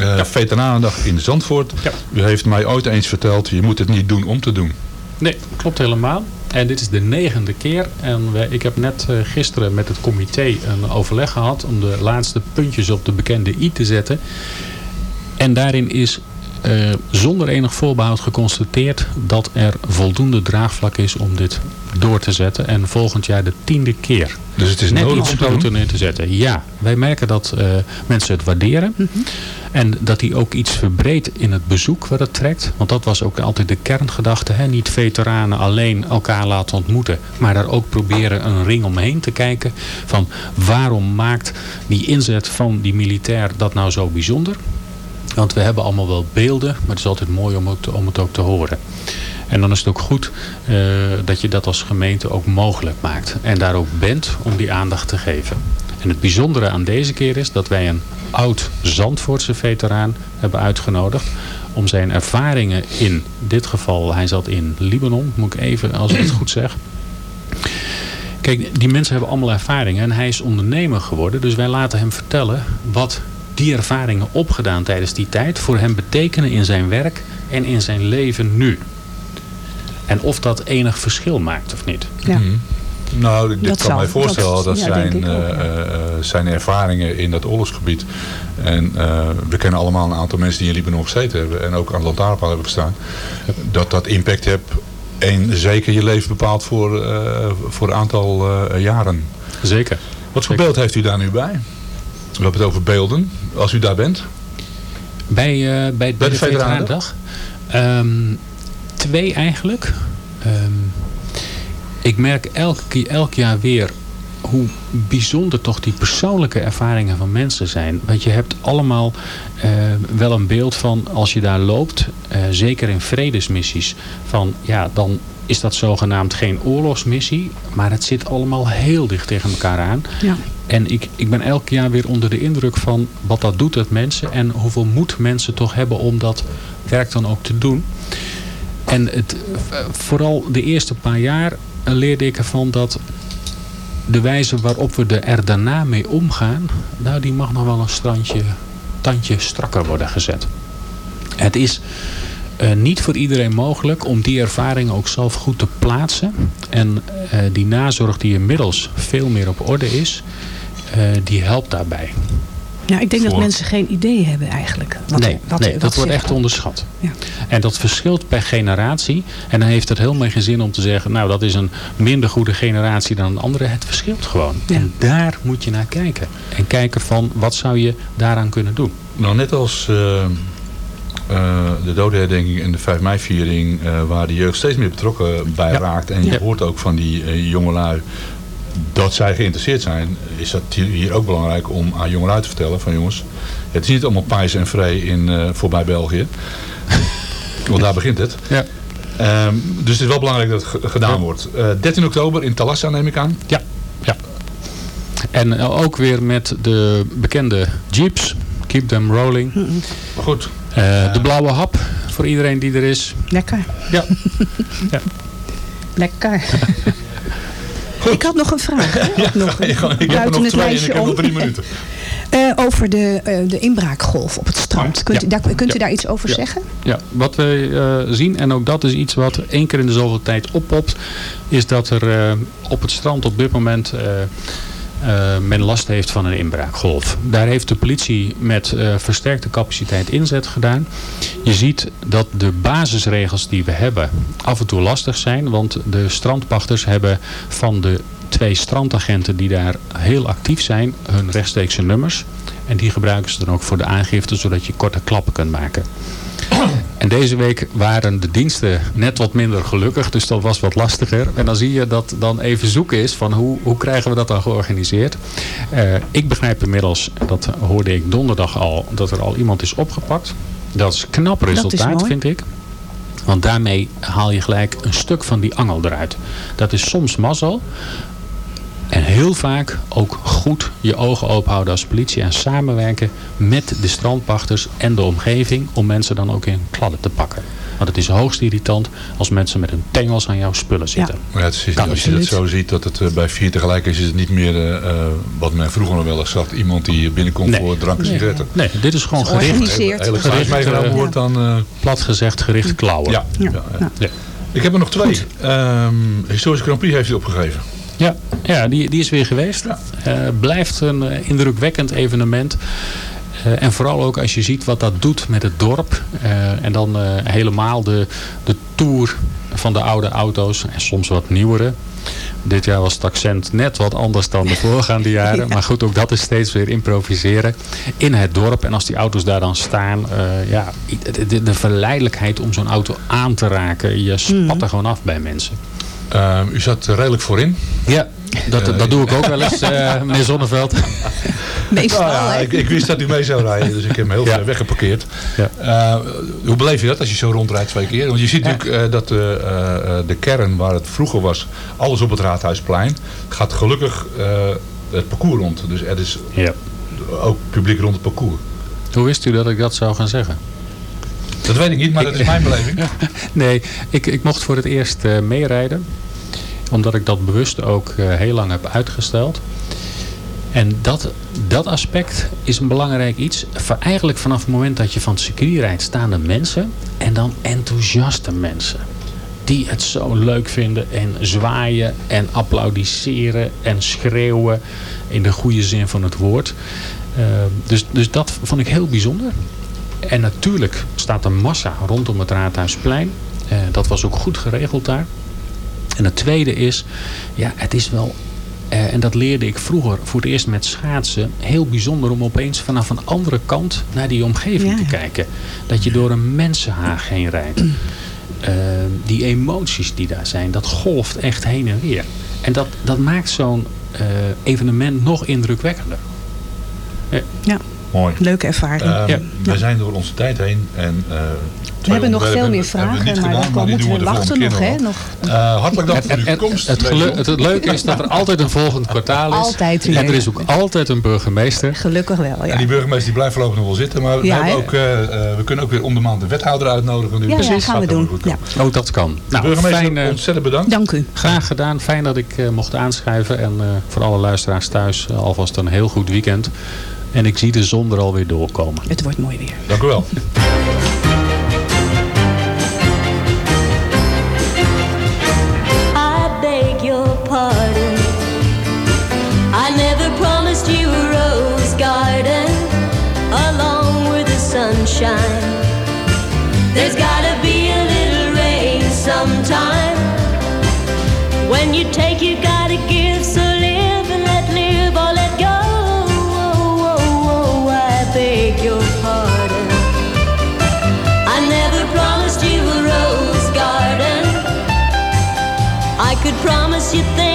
Eh Veteranendag in Zandvoort. Ja. U heeft mij ooit eens verteld, je moet het niet doen om te doen. Nee, klopt helemaal. En dit is de negende keer. En we, ik heb net eh, gisteren met het comité een overleg gehad om de laatste puntjes op de bekende i te zetten. En daarin is eh, zonder enig voorbehoud geconstateerd dat er voldoende draagvlak is om dit door te zetten. En volgend jaar de tiende keer. Dus het is Net nodig iets om groter neer te zetten. Ja, wij merken dat eh, mensen het waarderen. En dat hij ook iets verbreedt in het bezoek wat het trekt. Want dat was ook altijd de kerngedachte. Hè? Niet veteranen alleen elkaar laten ontmoeten. Maar daar ook proberen een ring omheen te kijken. Van waarom maakt die inzet van die militair dat nou zo bijzonder? Want we hebben allemaal wel beelden. Maar het is altijd mooi om, het, om het ook te horen. En dan is het ook goed eh, dat je dat als gemeente ook mogelijk maakt. En daar ook bent om die aandacht te geven. En het bijzondere aan deze keer is dat wij een oud Zandvoortse veteraan hebben uitgenodigd. Om zijn ervaringen in dit geval, hij zat in Libanon, moet ik even als ik het goed zeg. Kijk, die mensen hebben allemaal ervaringen en hij is ondernemer geworden. Dus wij laten hem vertellen wat die ervaringen opgedaan tijdens die tijd voor hem betekenen in zijn werk en in zijn leven nu. En of dat enig verschil maakt of niet. Ja. Nou, ik Dat kan zal- mij voorstellen dat, dat- ja, zijn, ook, eh, ja. eh, zijn ervaringen in dat oorlogsgebied. En eh, we kennen allemaal een aantal mensen die in Libanon gezeten hebben. En ook aan het lantaarnpaal hebben gestaan. Dat dat impact heeft. En zeker je leven bepaalt voor, eh, voor een aantal eh, jaren. Zeker. Wat voor Zeker. beeld heeft u daar nu bij? We hebben het over beelden. Als u daar bent. Bij, eh, bij, bij, de de Veteranendag? Ehm, twee eigenlijk. Ehm, ik merk elk, keer- elk jaar weer hoe bijzonder toch die persoonlijke ervaringen van mensen zijn. Want je hebt allemaal eh, wel een beeld van als je daar loopt, eh, zeker in vredesmissies, van ja, dan is dat zogenaamd geen oorlogsmissie, maar het zit allemaal heel dicht tegen elkaar aan. Ja. En ik, ik ben elk jaar weer onder de indruk van wat dat doet met mensen. En hoeveel moed mensen toch hebben om dat werk dan ook te doen. En het, vooral de eerste paar jaar leerde ik ervan dat de wijze waarop we er daarna mee omgaan. Nou, die mag nog wel een strandje, tandje strakker worden gezet. Het is eh, niet voor iedereen mogelijk om die ervaring ook zelf goed te plaatsen. En eh, die nazorg die inmiddels veel meer op orde is, die helpt daarbij. Ja, ik denk dat mensen geen idee hebben eigenlijk. Wat, nee, wat, nee wat dat wordt echt onderschat. Ja. En dat verschilt per generatie. En dan heeft het helemaal geen zin om te zeggen... nou, dat is een minder goede generatie dan een andere. Het verschilt gewoon. Ja. En daar moet je naar kijken. En kijken van, wat zou je daaraan kunnen doen? Nou, net als eh, eh, de dodenherdenking en de 5 mei-viering... eh, waar de jeugd steeds meer betrokken bij Ja. raakt. En je Ja. hoort ook van die eh, jongelui dat zij geïnteresseerd zijn. Is dat hier, ook belangrijk om aan jongelui te vertellen van jongens... Het is niet allemaal pijs en vree in, eh, voorbij België. Want daar begint het. Ja. Ehm, dus het is wel belangrijk dat het ge- gedaan wordt. Eh, 13 oktober in Talassa neem ik aan. Ja, ja. En eh, ook weer met de bekende jeeps. Keep them rolling. Maar goed. Eh, de blauwe hap voor iedereen die er is. Lekker. Ja. ja. Lekker. Ik had nog een vraag. hè? Ook nog, Ik heb er nog het twee en lijstje ik heb nog om. drie minuten. Eh, over de, eh, de inbraakgolf op het strand. Kunt, Ja. u, daar, kunt u Ja. daar iets over Ja. zeggen? Ja, wat we eh, zien, en ook dat is iets wat één keer in de zoveel tijd oppopt, is dat er op het strand op dit moment eh, men last heeft van een inbraakgolf. Daar heeft de politie met eh, versterkte capaciteit inzet gedaan. Je ziet dat de basisregels die we hebben af en toe lastig zijn, want de strandpachters hebben van de twee strandagenten die daar heel actief zijn, hun rechtstreekse nummers. En die gebruiken ze dan ook voor de aangifte, zodat je korte klappen kunt maken. En deze week waren de diensten net wat minder gelukkig, dus dat was wat lastiger. En dan zie je dat dan even zoeken is van hoe, hoe krijgen we dat dan georganiseerd. Eh, ik begrijp inmiddels, dat hoorde ik donderdag al, dat er al iemand is opgepakt. Dat is knap is resultaat, vind ik. Want daarmee haal je gelijk een stuk van die angel eruit. Dat is soms mazzel. En heel vaak ook goed je ogen open houden als politie en samenwerken met de strandpachters en de omgeving om mensen dan ook in kladden te pakken. Want het is hoogst irritant als mensen met hun tengels aan jouw spullen zitten. Ja, het is, Kan als je dat zo ziet, dat het eh, bij vier tegelijk is, is het niet meer eh, eh, wat men vroeger nog wel eens zag. Iemand die binnenkomt Nee. voor drank en Nee. sigaretten. Nee, dit is gewoon Het is gericht. gericht meegenomen wordt dan... eh, Plat gezegd gericht klauwen. ja, ja. ja. Ja. Ik heb er nog twee. Ehm Historische Grand Prix heeft u opgegeven. Ja, ja die, die is weer geweest. Ja. Eh, blijft een eh, indrukwekkend evenement. Eh, en vooral ook als je ziet wat dat doet met het dorp. En dan helemaal de, de tour van de oude auto's. En soms wat nieuwere. Dit jaar was het accent net wat anders dan de voorgaande jaren. Maar goed, ook dat is steeds weer improviseren. In het dorp. En als die auto's daar dan staan. ja, de, de, de verleidelijkheid om zo'n auto aan te raken. Je spat er gewoon af bij mensen. Ehm, u zat er redelijk voorin. Ja, dat, dat doe ik ook wel eens, eh, meneer Zonneveld. Meestal, Nou ja, ik, ik wist dat u mee zou rijden, dus ik heb hem heel Ja. ver weggeparkeerd. Ja. Eh, hoe beleef je dat als je zo rondrijdt twee keer? Want je ziet natuurlijk eh, dat de, eh, eh, de kern waar het vroeger was, alles op het Raadhuisplein, gaat gelukkig eh, het parcours rond. Dus er is Ja. ook publiek rond het parcours. Hoe wist u dat ik dat zou gaan zeggen? Dat weet ik niet, maar dat is mijn beleving. Nee, ik, ik mocht voor het eerst eh, meerijden. Omdat ik dat bewust ook eh, heel lang heb uitgesteld. En dat, dat aspect is een belangrijk iets. Voor eigenlijk vanaf het moment dat je van het circuit rijdt staan er mensen. En dan enthousiaste mensen. Die het zo leuk vinden en zwaaien en applaudisseren en schreeuwen. In de goede zin van het woord. Eh, dus, dus dat vond ik heel bijzonder. En natuurlijk staat er massa rondom het Raadhuisplein. Eh, dat was ook goed geregeld daar. En het tweede is, ja, het is wel, eh, en dat leerde ik vroeger voor het eerst met schaatsen, heel bijzonder om opeens vanaf een andere kant naar die omgeving Ja, te kijken. Dat je door een mensenhaag heen rijdt. Eh, die emoties die daar zijn, dat golft echt heen en weer. En dat, dat maakt zo'n evenement nog indrukwekkender. Ja, Mooi. leuke ervaring. Ehm, Ja. We zijn door onze tijd heen. En, eh, we hebben nog veel meer we vragen, maar gedaan, dan die moeten we wachten nog, hè? nog. Eh, hartelijk dank voor En, uw en komst. het, het, het leuke is dat er altijd een volgend kwartaal is. Altijd weer. En er is ook altijd een burgemeester. gelukkig wel, En ja. die burgemeester die blijft voorlopig nog wel zitten. Maar we, Ja, ook, eh, we kunnen ook weer om de maand de wethouder uitnodigen. Nu. Ja, ja, Precies, gaan we doen. Ja. Ook dat kan. Nou, burgemeester, fijn, ontzettend bedankt. Dank u. graag gedaan. Fijn dat ik eh, mocht aanschuiven. En eh, voor alle luisteraars thuis alvast een heel goed weekend. En ik zie de zon er alweer doorkomen. Het wordt mooi weer. Dank u wel. I beg your pardon. I never promised you a rose garden along with the sunshine. There's gotta be a little rain sometime. When you take, you you things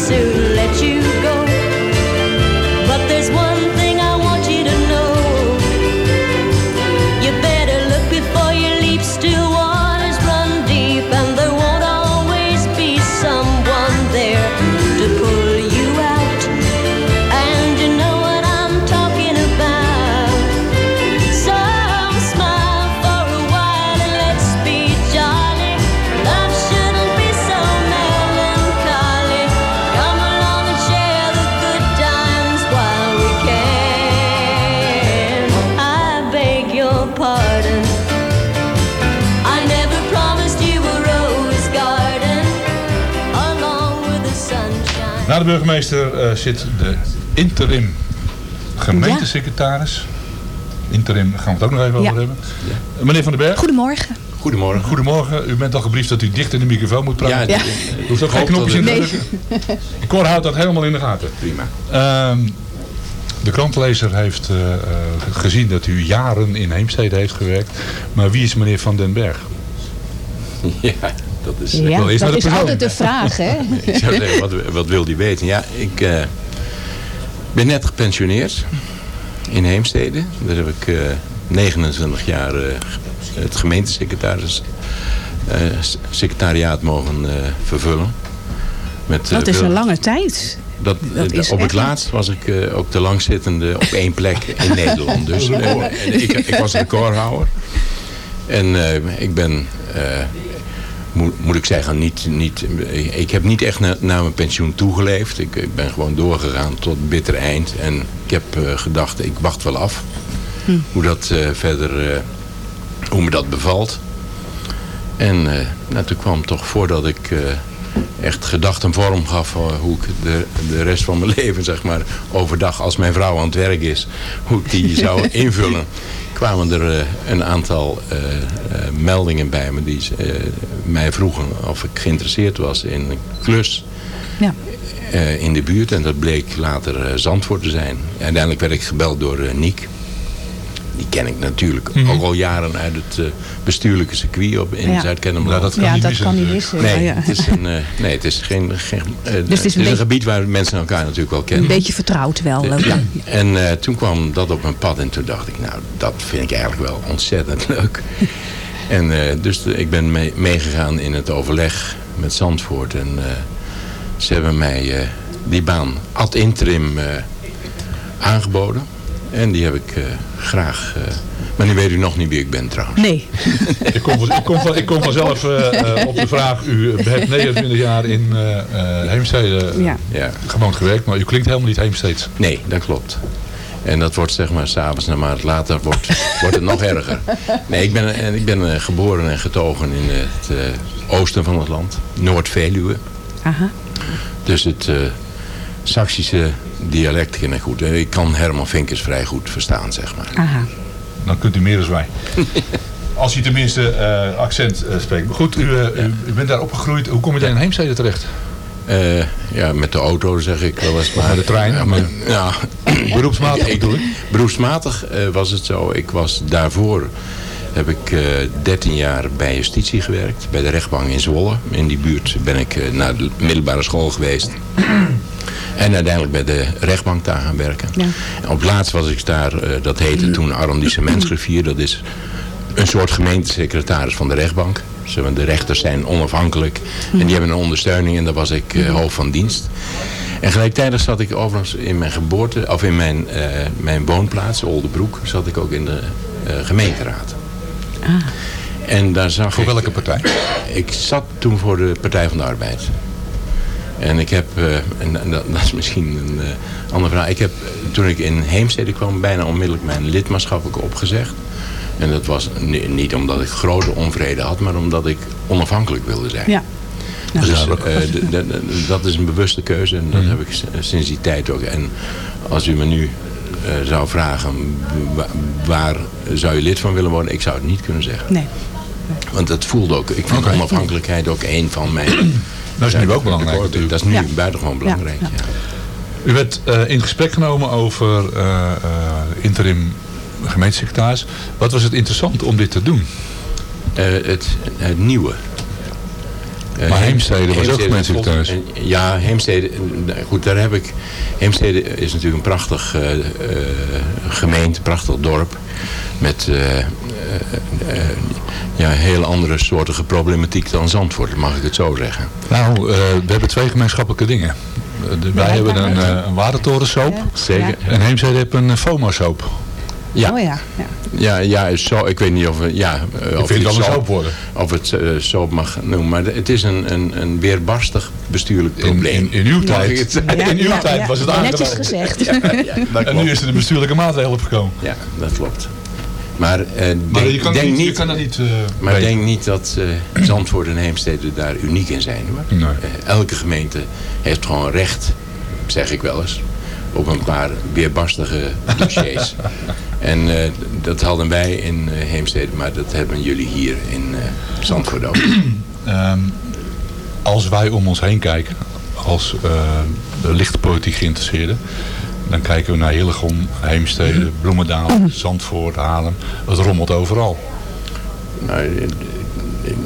soon de burgemeester eh, zit de interim gemeentesecretaris. Interim gaan we het ook nog even over hebben. Eh, Meneer Van den Berg. Goedemorgen. Goedemorgen. Goedemorgen. U bent al gebriefd dat u dicht in de microfoon moet praten. Ja, Ja. U hoeft ook geen knopjes in te het- drukken. Cor houdt dat helemaal in de gaten. Prima. Ehm, de krantenlezer heeft eh, eh, gezien dat u jaren in Heemstede heeft gewerkt. Maar wie is meneer Van den Berg? Ja, dat is... Ja, eerst naar dat is altijd de vraag, hè? Ik zou zeggen, wat, wat wil die weten? Ja, ik eh, ben net gepensioneerd in Heemstede. Daar heb ik eh, 29 jaar eh, het gemeentesecretaris secretariaat mogen vervullen. Met, Dat is een lange tijd. Dat, Dat is op het laatst was ik ook de langzittende op één plek in Nederland. Dus en ik, ik was recordhouder. En ik ben, moet, moet ik zeggen, niet, niet, ik heb niet echt na, naar mijn pensioen toegeleefd. Ik, ik ben gewoon doorgegaan tot het bitter eind. En ik heb eh, gedacht, ik wacht wel af Hm. hoe dat eh, verder, eh, hoe me dat bevalt. En eh, nou, toen kwam toch voordat ik eh, echt gedacht en vorm gaf hoe ik de, de rest van mijn leven, zeg maar, overdag als mijn vrouw aan het werk is, hoe ik die zou invullen, kwamen er eh, een aantal eh, eh, meldingen bij me die mij vroegen of ik geïnteresseerd was in een klus Ja. in de buurt. En dat bleek later Zandvoort te zijn. Uiteindelijk werd ik gebeld door Niek. Die ken ik natuurlijk ook al jaren uit het eh, bestuurlijke circuit op, in Ja. Zuid-Kennemerland. Nou, dat kan Ja, niet dat missen kan niet missen. Nee, Ja, het is, een, eh, nee, het is geen... geen eh, het is is, een gebied waar mensen elkaar natuurlijk wel kennen. Een beetje vertrouwd wel. Ja. En eh, toen kwam dat op mijn pad en toen dacht ik, nou, dat vind ik eigenlijk wel ontzettend leuk. en eh, dus de- ik ben mee- meegegaan in het overleg met Zandvoort. En eh, ze hebben mij eh, die baan ad interim eh, aangeboden. En die heb ik eh, graag... eh, maar nu weet u nog niet wie ik ben trouwens. Nee. Ik kom, van- ik kom, van, ik kom vanzelf eh, eh, op de vraag. U hebt 29 jaar in eh eh, Heemstede Ja. Ja. gewoon gewerkt. Maar u klinkt helemaal niet Heemsteeds. Nee, dat klopt. En dat wordt zeg maar s'avonds, maar het later wordt, wordt het nog erger. Nee, ik ben, en ik ben geboren en getogen in het eh, oosten van het land. Noord-Veluwe. Aha. Dus het eh Saksische dialect ken ik goed. En ik kan Herman Vinkers vrij goed verstaan, zeg maar. Aha. Dan kunt u meer dan wij. Als u tenminste eh, accent eh, spreekt. Maar goed, u, eh, u, u bent daar opgegroeid. Hoe kom je daar in Heemstede terecht? Eh, ja, met de auto zeg ik wel eens. Maar met de trein? Ja, maar, ja. Beroepsmatig bedoel ik? Beroepsmatig eh, was het zo. Ik was daarvoor heb ik eh 13 jaar bij justitie gewerkt. Bij de rechtbank in Zwolle. In die buurt ben ik naar de middelbare school geweest. En uiteindelijk bij de rechtbank daar gaan werken. Ja. Op het laatst was ik daar, eh, dat heette toen arrondissementsgriffier. Dat is een soort gemeentesecretaris van de rechtbank. De rechters zijn onafhankelijk. En die hebben een ondersteuning en daar was ik eh, hoofd van dienst. En gelijktijdig zat ik overigens in mijn geboorte, of in mijn, eh, mijn woonplaats, Oldebroek, zat ik ook in de eh, gemeenteraad. En daar zag Voor ik- welke partij? Ik zat toen voor de Partij van de Arbeid. En ik heb, eh, en dat, dat is misschien een eh, andere vraag. Ik heb, toen ik in Heemstede kwam, bijna onmiddellijk mijn lidmaatschap ook opgezegd. En dat was ni- niet omdat ik grote onvrede had, maar omdat ik onafhankelijk wilde zijn. Ja. Dus eh, dat is een bewuste keuze en dat heb ik sinds die tijd ook. En als u me nu zou vragen wa- waar zou je lid van willen worden, ik zou het niet kunnen zeggen. Nee. Want dat voelde ook, ik vind onafhankelijkheid ook een van mijn... Dat is nu ook belangrijk natuurlijk. Dat is nu Ja. buitengewoon belangrijk, ja. U werd eh, in gesprek genomen over eh, eh, interim gemeentesecretaris. Wat was het interessant om dit te doen? Eh, het, het nieuwe. Eh, Maar Heemstede was ook Heemstede gemeentesecretaris. Ja, Heemstede, goed, daar heb ik... Heemstede is natuurlijk een prachtig eh, eh, gemeente, prachtig dorp. Met eh, eh, eh, ja, hele andere soortige problematiek dan Zandvoort, mag ik het zo zeggen. Nou, eh, we hebben twee gemeenschappelijke dingen. De- wij hebben een, eh, een. Zeker. En Heemstede heeft een FOMA-soap. Ja. Oh ja. ja. Ja, ja zo, ik weet niet of, we- ja, of vind het een soap- soap worden. Of het soap mag noemen. Maar het is een, een, een weerbarstig bestuurlijk probleem. in, in uw tijd? Ja, in uw ja, tijd ja. was het Netjes aangenomen. gezegd. Ja, ja, dat En nu is er een bestuurlijke maatregel opgekomen. Ja, dat klopt. Maar, eh, Maar denk, je kan, denk niet, niet, je kan dat niet... eh, maar weten. denk niet dat eh, Zandvoort en Heemstede daar uniek in zijn. Hoor. Nee. Elke gemeente heeft gewoon recht, zeg ik wel eens, op een paar weerbarstige dossiers. en dat hadden wij in Heemstede, maar dat hebben jullie hier in Zandvoort ook. Ehm, als wij om ons heen kijken, als eh, de lichte politiek geïnteresseerden, dan kijken we naar Hillegom, Heemstede, Bloemendaal, Zandvoort, Haarlem. Het rommelt overal. Nou,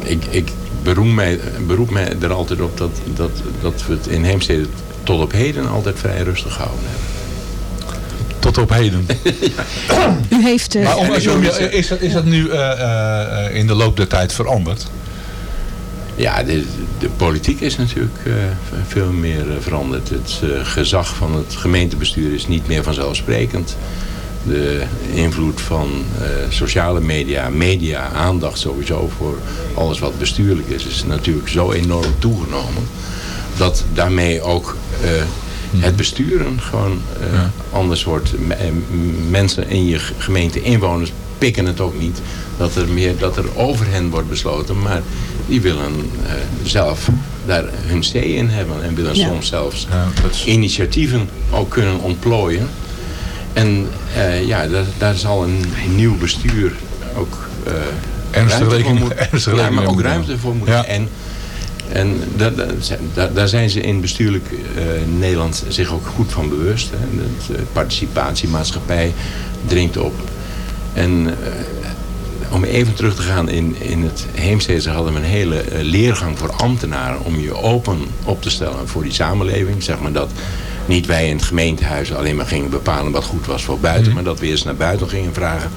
ik, ik beroem mij, beroep mij er altijd op dat, dat, dat we het in Heemstede tot op heden altijd vrij rustig gehouden hebben. Tot op heden. U heeft... eh, Maar om, is, dat, is dat nu eh, eh, eh, in de loop der tijd veranderd? Ja, de, de politiek is natuurlijk eh, veel meer eh, veranderd. Het eh, gezag van het gemeentebestuur is niet meer vanzelfsprekend. De invloed van sociale media, media, aandacht sowieso voor alles wat bestuurlijk is, is natuurlijk zo enorm toegenomen. Dat daarmee ook het besturen gewoon anders wordt. Mensen in je gemeente, inwoners, pikken het ook niet. Dat er meer dat er over hen wordt besloten. Maar die willen eh, zelf daar hun C in hebben. En willen Ja. soms zelfs Ja, dat is- initiatieven ook kunnen ontplooien. En eh, ja, daar, daar zal een nieuw bestuur ook eh Ernstige ruimte rekening- voor moeten- ja, rekening maar mee ook ruimte voor moeten. Ja. En, en da, da- da- daar zijn ze in bestuurlijk eh, Nederland zich ook goed van bewust. Hè. De, de participatiemaatschappij dringt op. En eh, om even terug te gaan in, in het Heemstede hadden we een hele eh, leergang voor ambtenaren om je open op te stellen voor die samenleving. Zeg maar dat niet wij in het gemeentehuis alleen maar gingen bepalen wat goed was voor buiten, maar dat we eerst naar buiten gingen vragen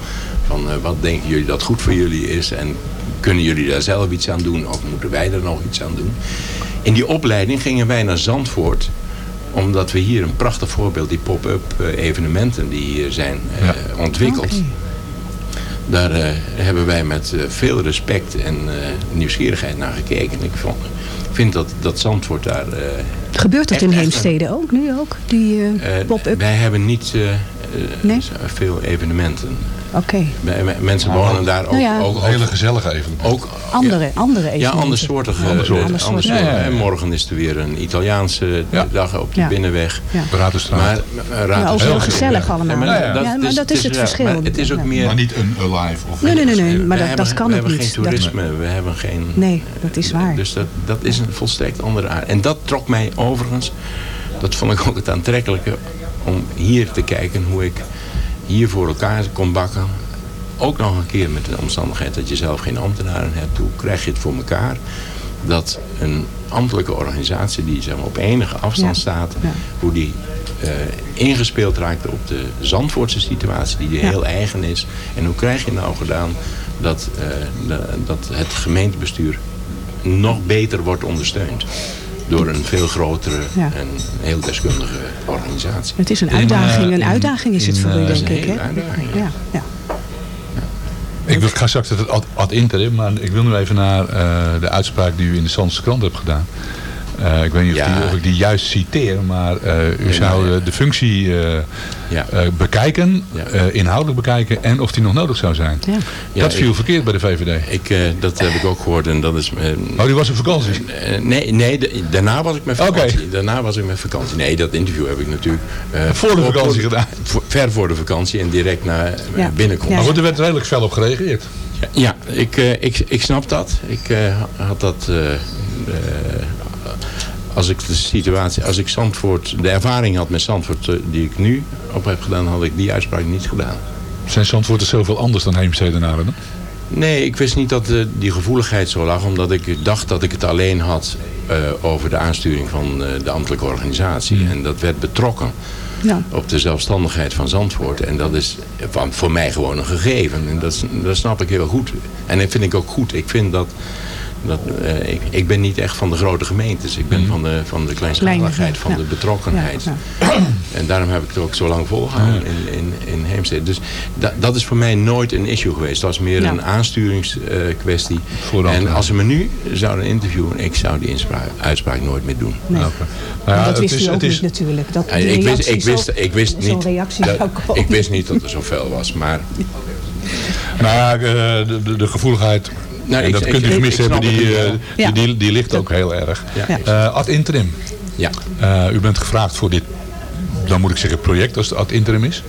van eh, wat denken jullie dat goed voor jullie is en kunnen jullie daar zelf iets aan doen of moeten wij er nog iets aan doen. In die opleiding gingen wij naar Zandvoort omdat we hier een prachtig voorbeeld, die pop-up eh, evenementen die hier zijn eh, ontwikkeld. Daar eh, hebben wij met eh, veel respect en eh, nieuwsgierigheid naar gekeken. Ik vond, vind dat, dat Zandvoort daar... Gebeurt dat in Heemstede ook, nu ook? Die pop-up? wij hebben niet Nee? veel evenementen. Oké. Mensen wonen daar ook... Nou ja. ook, ook, Hele gezellige even. ook Andere, andere ja, evenementen. andersoortige. Andere soorten. eh, Andere andere soorten. soorten. Ja, ja, ja. En morgen is er weer een Italiaanse Ja. dag op de Ja. binnenweg. Ja. Raadhuisstraat. Maar, eh, Raad- Ja, ook heel gezellig ja. allemaal. Ja, Ja, maar maar, dat, dat is het ja, verschil. maar het is ook Ja. meer... Maar niet een alive of Nee, nee, nee, nee, maar We dat, hebben dat kan we ook hebben niet. geen Dat- toerisme, we hebben geen... nee, dat is waar. Dus dat, dat is een volstrekt andere aard. En dat trok mij overigens, dat vond ik ook het aantrekkelijke, om hier te kijken hoe ik hier voor elkaar kon bakken. Ook nog een keer met de omstandigheid dat je zelf geen ambtenaren hebt. Hoe krijg je het voor elkaar? Dat een ambtelijke organisatie die zeg maar, op enige afstand Ja. staat, Ja. hoe die eh, ingespeeld raakt op de Zandvoortse situatie die heel eigen is. En hoe krijg je nou gedaan dat, eh, de- dat het gemeentebestuur nog beter wordt ondersteund. Door een veel grotere Ja. en heel deskundige organisatie. Het is een In, uitdaging. eh, Een in- uitdaging is het voor u, eh, denk ik. hele Hè? uitdaging, Ja, ja. Ik wil- ga straks het ad, ad interim, maar ik wil nu even naar eh, de uitspraak die u in de Zandse krant hebt gedaan. Eh, ik weet niet of, Ja. die, of ik die juist citeer, maar eh, u zou eh, de functie eh, Ja. eh, bekijken, Ja. eh, inhoudelijk bekijken en of die nog nodig zou zijn. Ja. Ja, dat viel ik- verkeerd bij de VVD. Ik, eh, dat heb ik ook gehoord en dat is... Oh, die was op vakantie? nee, nee de- daarna was ik met Oké. vakantie. Daarna was ik met vakantie. Nee, dat interview heb ik natuurlijk... eh, Voor de vakantie voor- gedaan. voor- ver voor de vakantie en direct naar Ja. binnenkomst. Maar goed, er werd redelijk fel op gereageerd. Ja, ik, eh, ik, ik snap dat. Ik eh, had dat... als ik de situatie, als ik Zandvoort, de ervaring had met Zandvoort eh, die ik nu op heb gedaan, had ik die uitspraak niet gedaan. Zijn Zandvoorters zoveel anders dan Heemstedenaren? dan? Nee, ik wist niet dat eh, die gevoeligheid zo lag, omdat ik dacht dat ik het alleen had eh, over de aansturing van eh, de ambtelijke organisatie. En dat werd betrokken Ja. op de zelfstandigheid van Zandvoort. En dat is van, voor mij gewoon een gegeven. En dat, dat snap ik heel goed. En dat vind ik ook goed. Ik vind dat... dat eh, ik, ik ben niet echt van de grote gemeentes. Ik ben van de, van de kleinschaligheid, van ja. de betrokkenheid. Ja, En daarom heb ik het ook zo lang volgehouden in, in, in Heemstede. Dus da- dat is voor mij nooit een issue geweest. Dat was meer een aansturingskwestie. En als ze me nu zouden interviewen, ik zou die inspraak, uitspraak nooit meer doen. Nee. Nou ja, dat het wist is- u ook het is- niet natuurlijk. Dat ik, wist, ik, wist, ik, wist niet, reactie dat, ik wist niet dat er zo fel was. Maar Nou ja, eh, de, de, de gevoeligheid, Nou, en dat ik- kunt u gemist hebben, die, eh, die, die, die ligt ook heel erg. Eh, ad interim. ja, Eh, u bent gevraagd voor dit, dan moet ik zeggen project, als het ad interim is.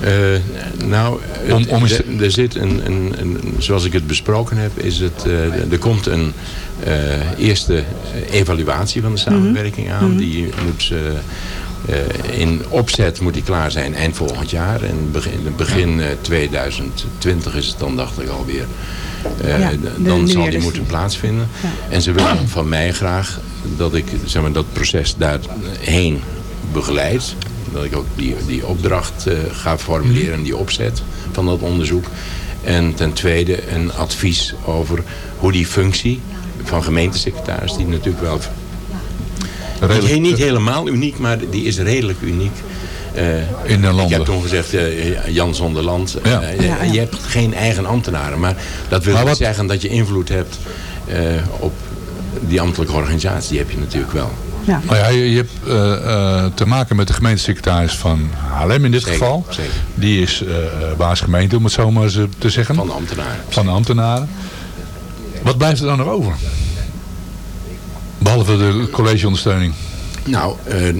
Eh, nou, het- Om- om te- er, zit een, een, een, zoals ik het besproken heb, is het, eh, er komt een eh, eerste evaluatie van de samenwerking aan. Die moet eh, eh, in opzet moet die klaar zijn eind volgend jaar. En begin, begin eh, 2020 is het dan, dacht ik alweer. Eh, Ja, de dan zal die moeten plaatsvinden. Ja. En ze willen van mij graag dat ik zeg maar, dat proces daarheen begeleid. Dat ik ook die, die opdracht eh, ga formuleren, die opzet van dat onderzoek. En ten tweede een advies over hoe die functie van gemeentesecretaris, die natuurlijk wel Redelijk- niet, niet helemaal uniek, maar die is redelijk uniek. Eh, In de landen. heb toen gezegd, eh, Jan zonder land. Ja. Eh, Ja, ja. Je hebt geen eigen ambtenaren. Maar dat wil Maar niet wat- zeggen dat je invloed hebt eh, op die ambtelijke organisatie. Die heb je natuurlijk wel. Ja. Nou ja, je, je hebt eh, eh, te maken met de gemeentesecretaris van Haarlem in dit Zeker, geval. zeker. Die is eh, eh, baas gemeente, om het zo maar te zeggen. Van de ambtenaren. Van de ambtenaren. Wat blijft er dan nog over? Behalve de collegeondersteuning. Nou, eh,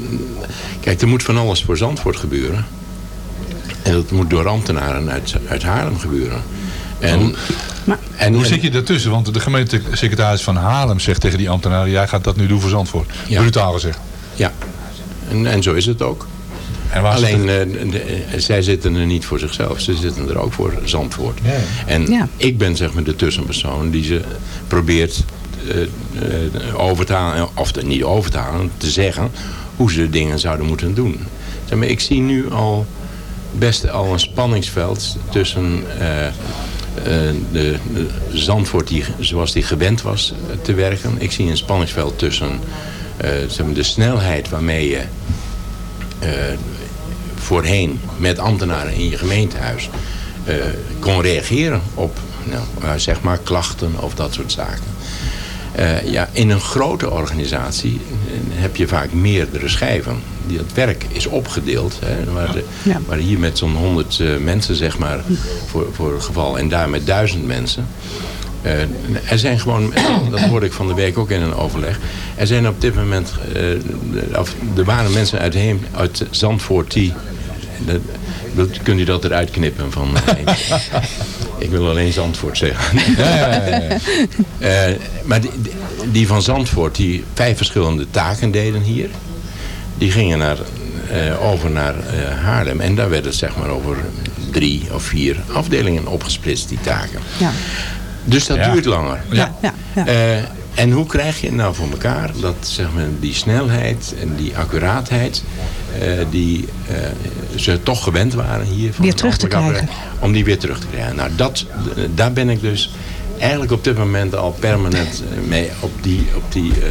kijk, er moet van alles voor Zandvoort gebeuren. En dat moet door ambtenaren uit, uit Haarlem gebeuren. En, en, Hoe zit je daartussen? Want de gemeentesecretaris van Haarlem zegt tegen die ambtenaren... jij gaat dat nu doen voor Zandvoort. Ja. Brutaal gezegd. Ja, en, en zo is het ook. En waar Alleen, eh, de- eh, zij zitten er niet voor zichzelf. Ze zitten er ook voor Zandvoort. Ja, ja. En Ja. ik ben zeg maar de tussenpersoon die ze probeert over te halen, of te- niet over te halen, te zeggen hoe ze dingen zouden moeten doen. Ik zie nu al best al een spanningsveld tussen eh, eh, de, de Zandvoort die, zoals die gewend was eh, te werken. Ik zie een spanningsveld tussen eh, zeg maar, de snelheid waarmee je eh, voorheen met ambtenaren in je gemeentehuis eh, kon reageren op nou, eh, zeg maar klachten of dat soort zaken. Eh, ja, in een grote organisatie eh, heb je vaak meerdere schijven. Die, het werk is opgedeeld. Hè, waar, de, Ja. waar hier met zo'n 100 eh, mensen, zeg maar, voor, voor het geval. En daar met duizend mensen. Er zijn gewoon, dat hoorde ik van de week ook in een overleg. Er zijn op dit moment, of er waren mensen uit, Heem, uit Zandvoort die... dat- kunt u dat eruit knippen? Van, eh, ik wil alleen Zandvoort zeggen. Eh, maar die, van Zandvoort, die vijf verschillende taken deden hier. Die gingen naar, eh, over naar eh, Haarlem. En daar werden zeg maar over drie of vier afdelingen opgesplitst, die taken. Ja. Dus dat Ja. duurt langer. Ja. En hoe krijg je het nou voor elkaar dat zeg maar, die snelheid en die accuraatheid... eh, die eh, ze toch gewend waren hier... Van Weer de terug te krijgen. Om die weer terug te krijgen. Nou, dat, eh, daar ben ik dus eigenlijk op dit moment al permanent mee op die... Op die eh,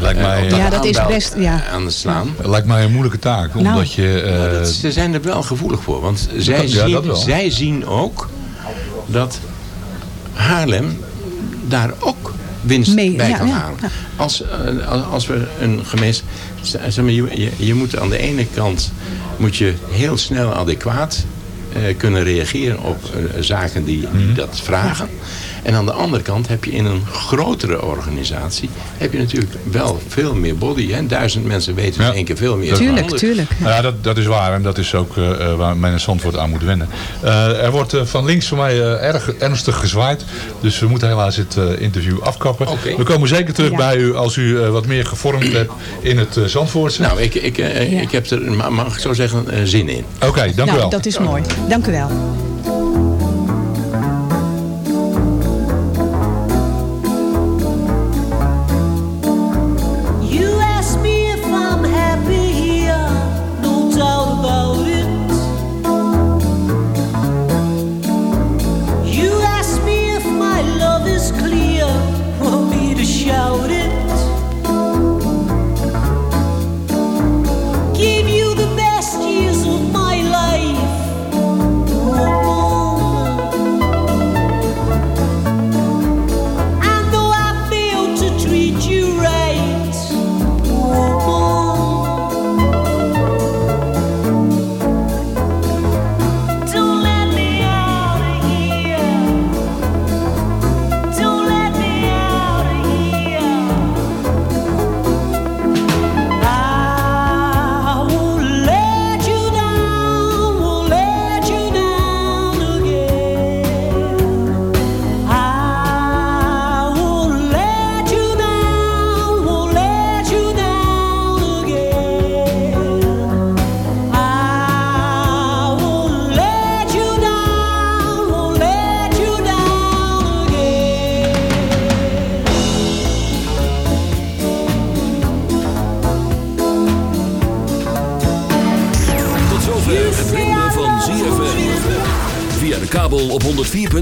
Lijkt mij, op Ja, dat is best, ja. aan het slaan. Lijkt mij een moeilijke taak. Omdat Nou. je... eh, Dat- ze zijn er wel gevoelig voor. Want zij, ja, dat wel. zien, zij zien ook dat Haarlem daar ook winst Mee- bij ja, kan ja, halen. ja. Als, eh, als- we een gemeente... Zeg maar, je, je, moet aan de ene kant moet je heel snel adequaat eh, kunnen reageren op eh, zaken die, die dat vragen. En aan de andere kant heb je in een grotere organisatie... heb je natuurlijk wel veel meer body. Hè? Duizend mensen weten in één keer veel meer. dan anderen. Nou ja, dat, dat is waar. En dat is ook eh, eh, waar men in Zandvoort aan moet wennen. Eh, er wordt van links van mij erg ernstig gezwaaid. Dus we moeten helaas het eh, interview afkappen. We komen zeker terug Ja. bij u als u eh, wat meer gevormd hebt in het uh, Zandvoortse. Nou, ik, ik, Ja. ik heb er, ma- mag ik zo zeggen, zin in. Oké, dank u nou, wel. dat is mooi. Dank u wel.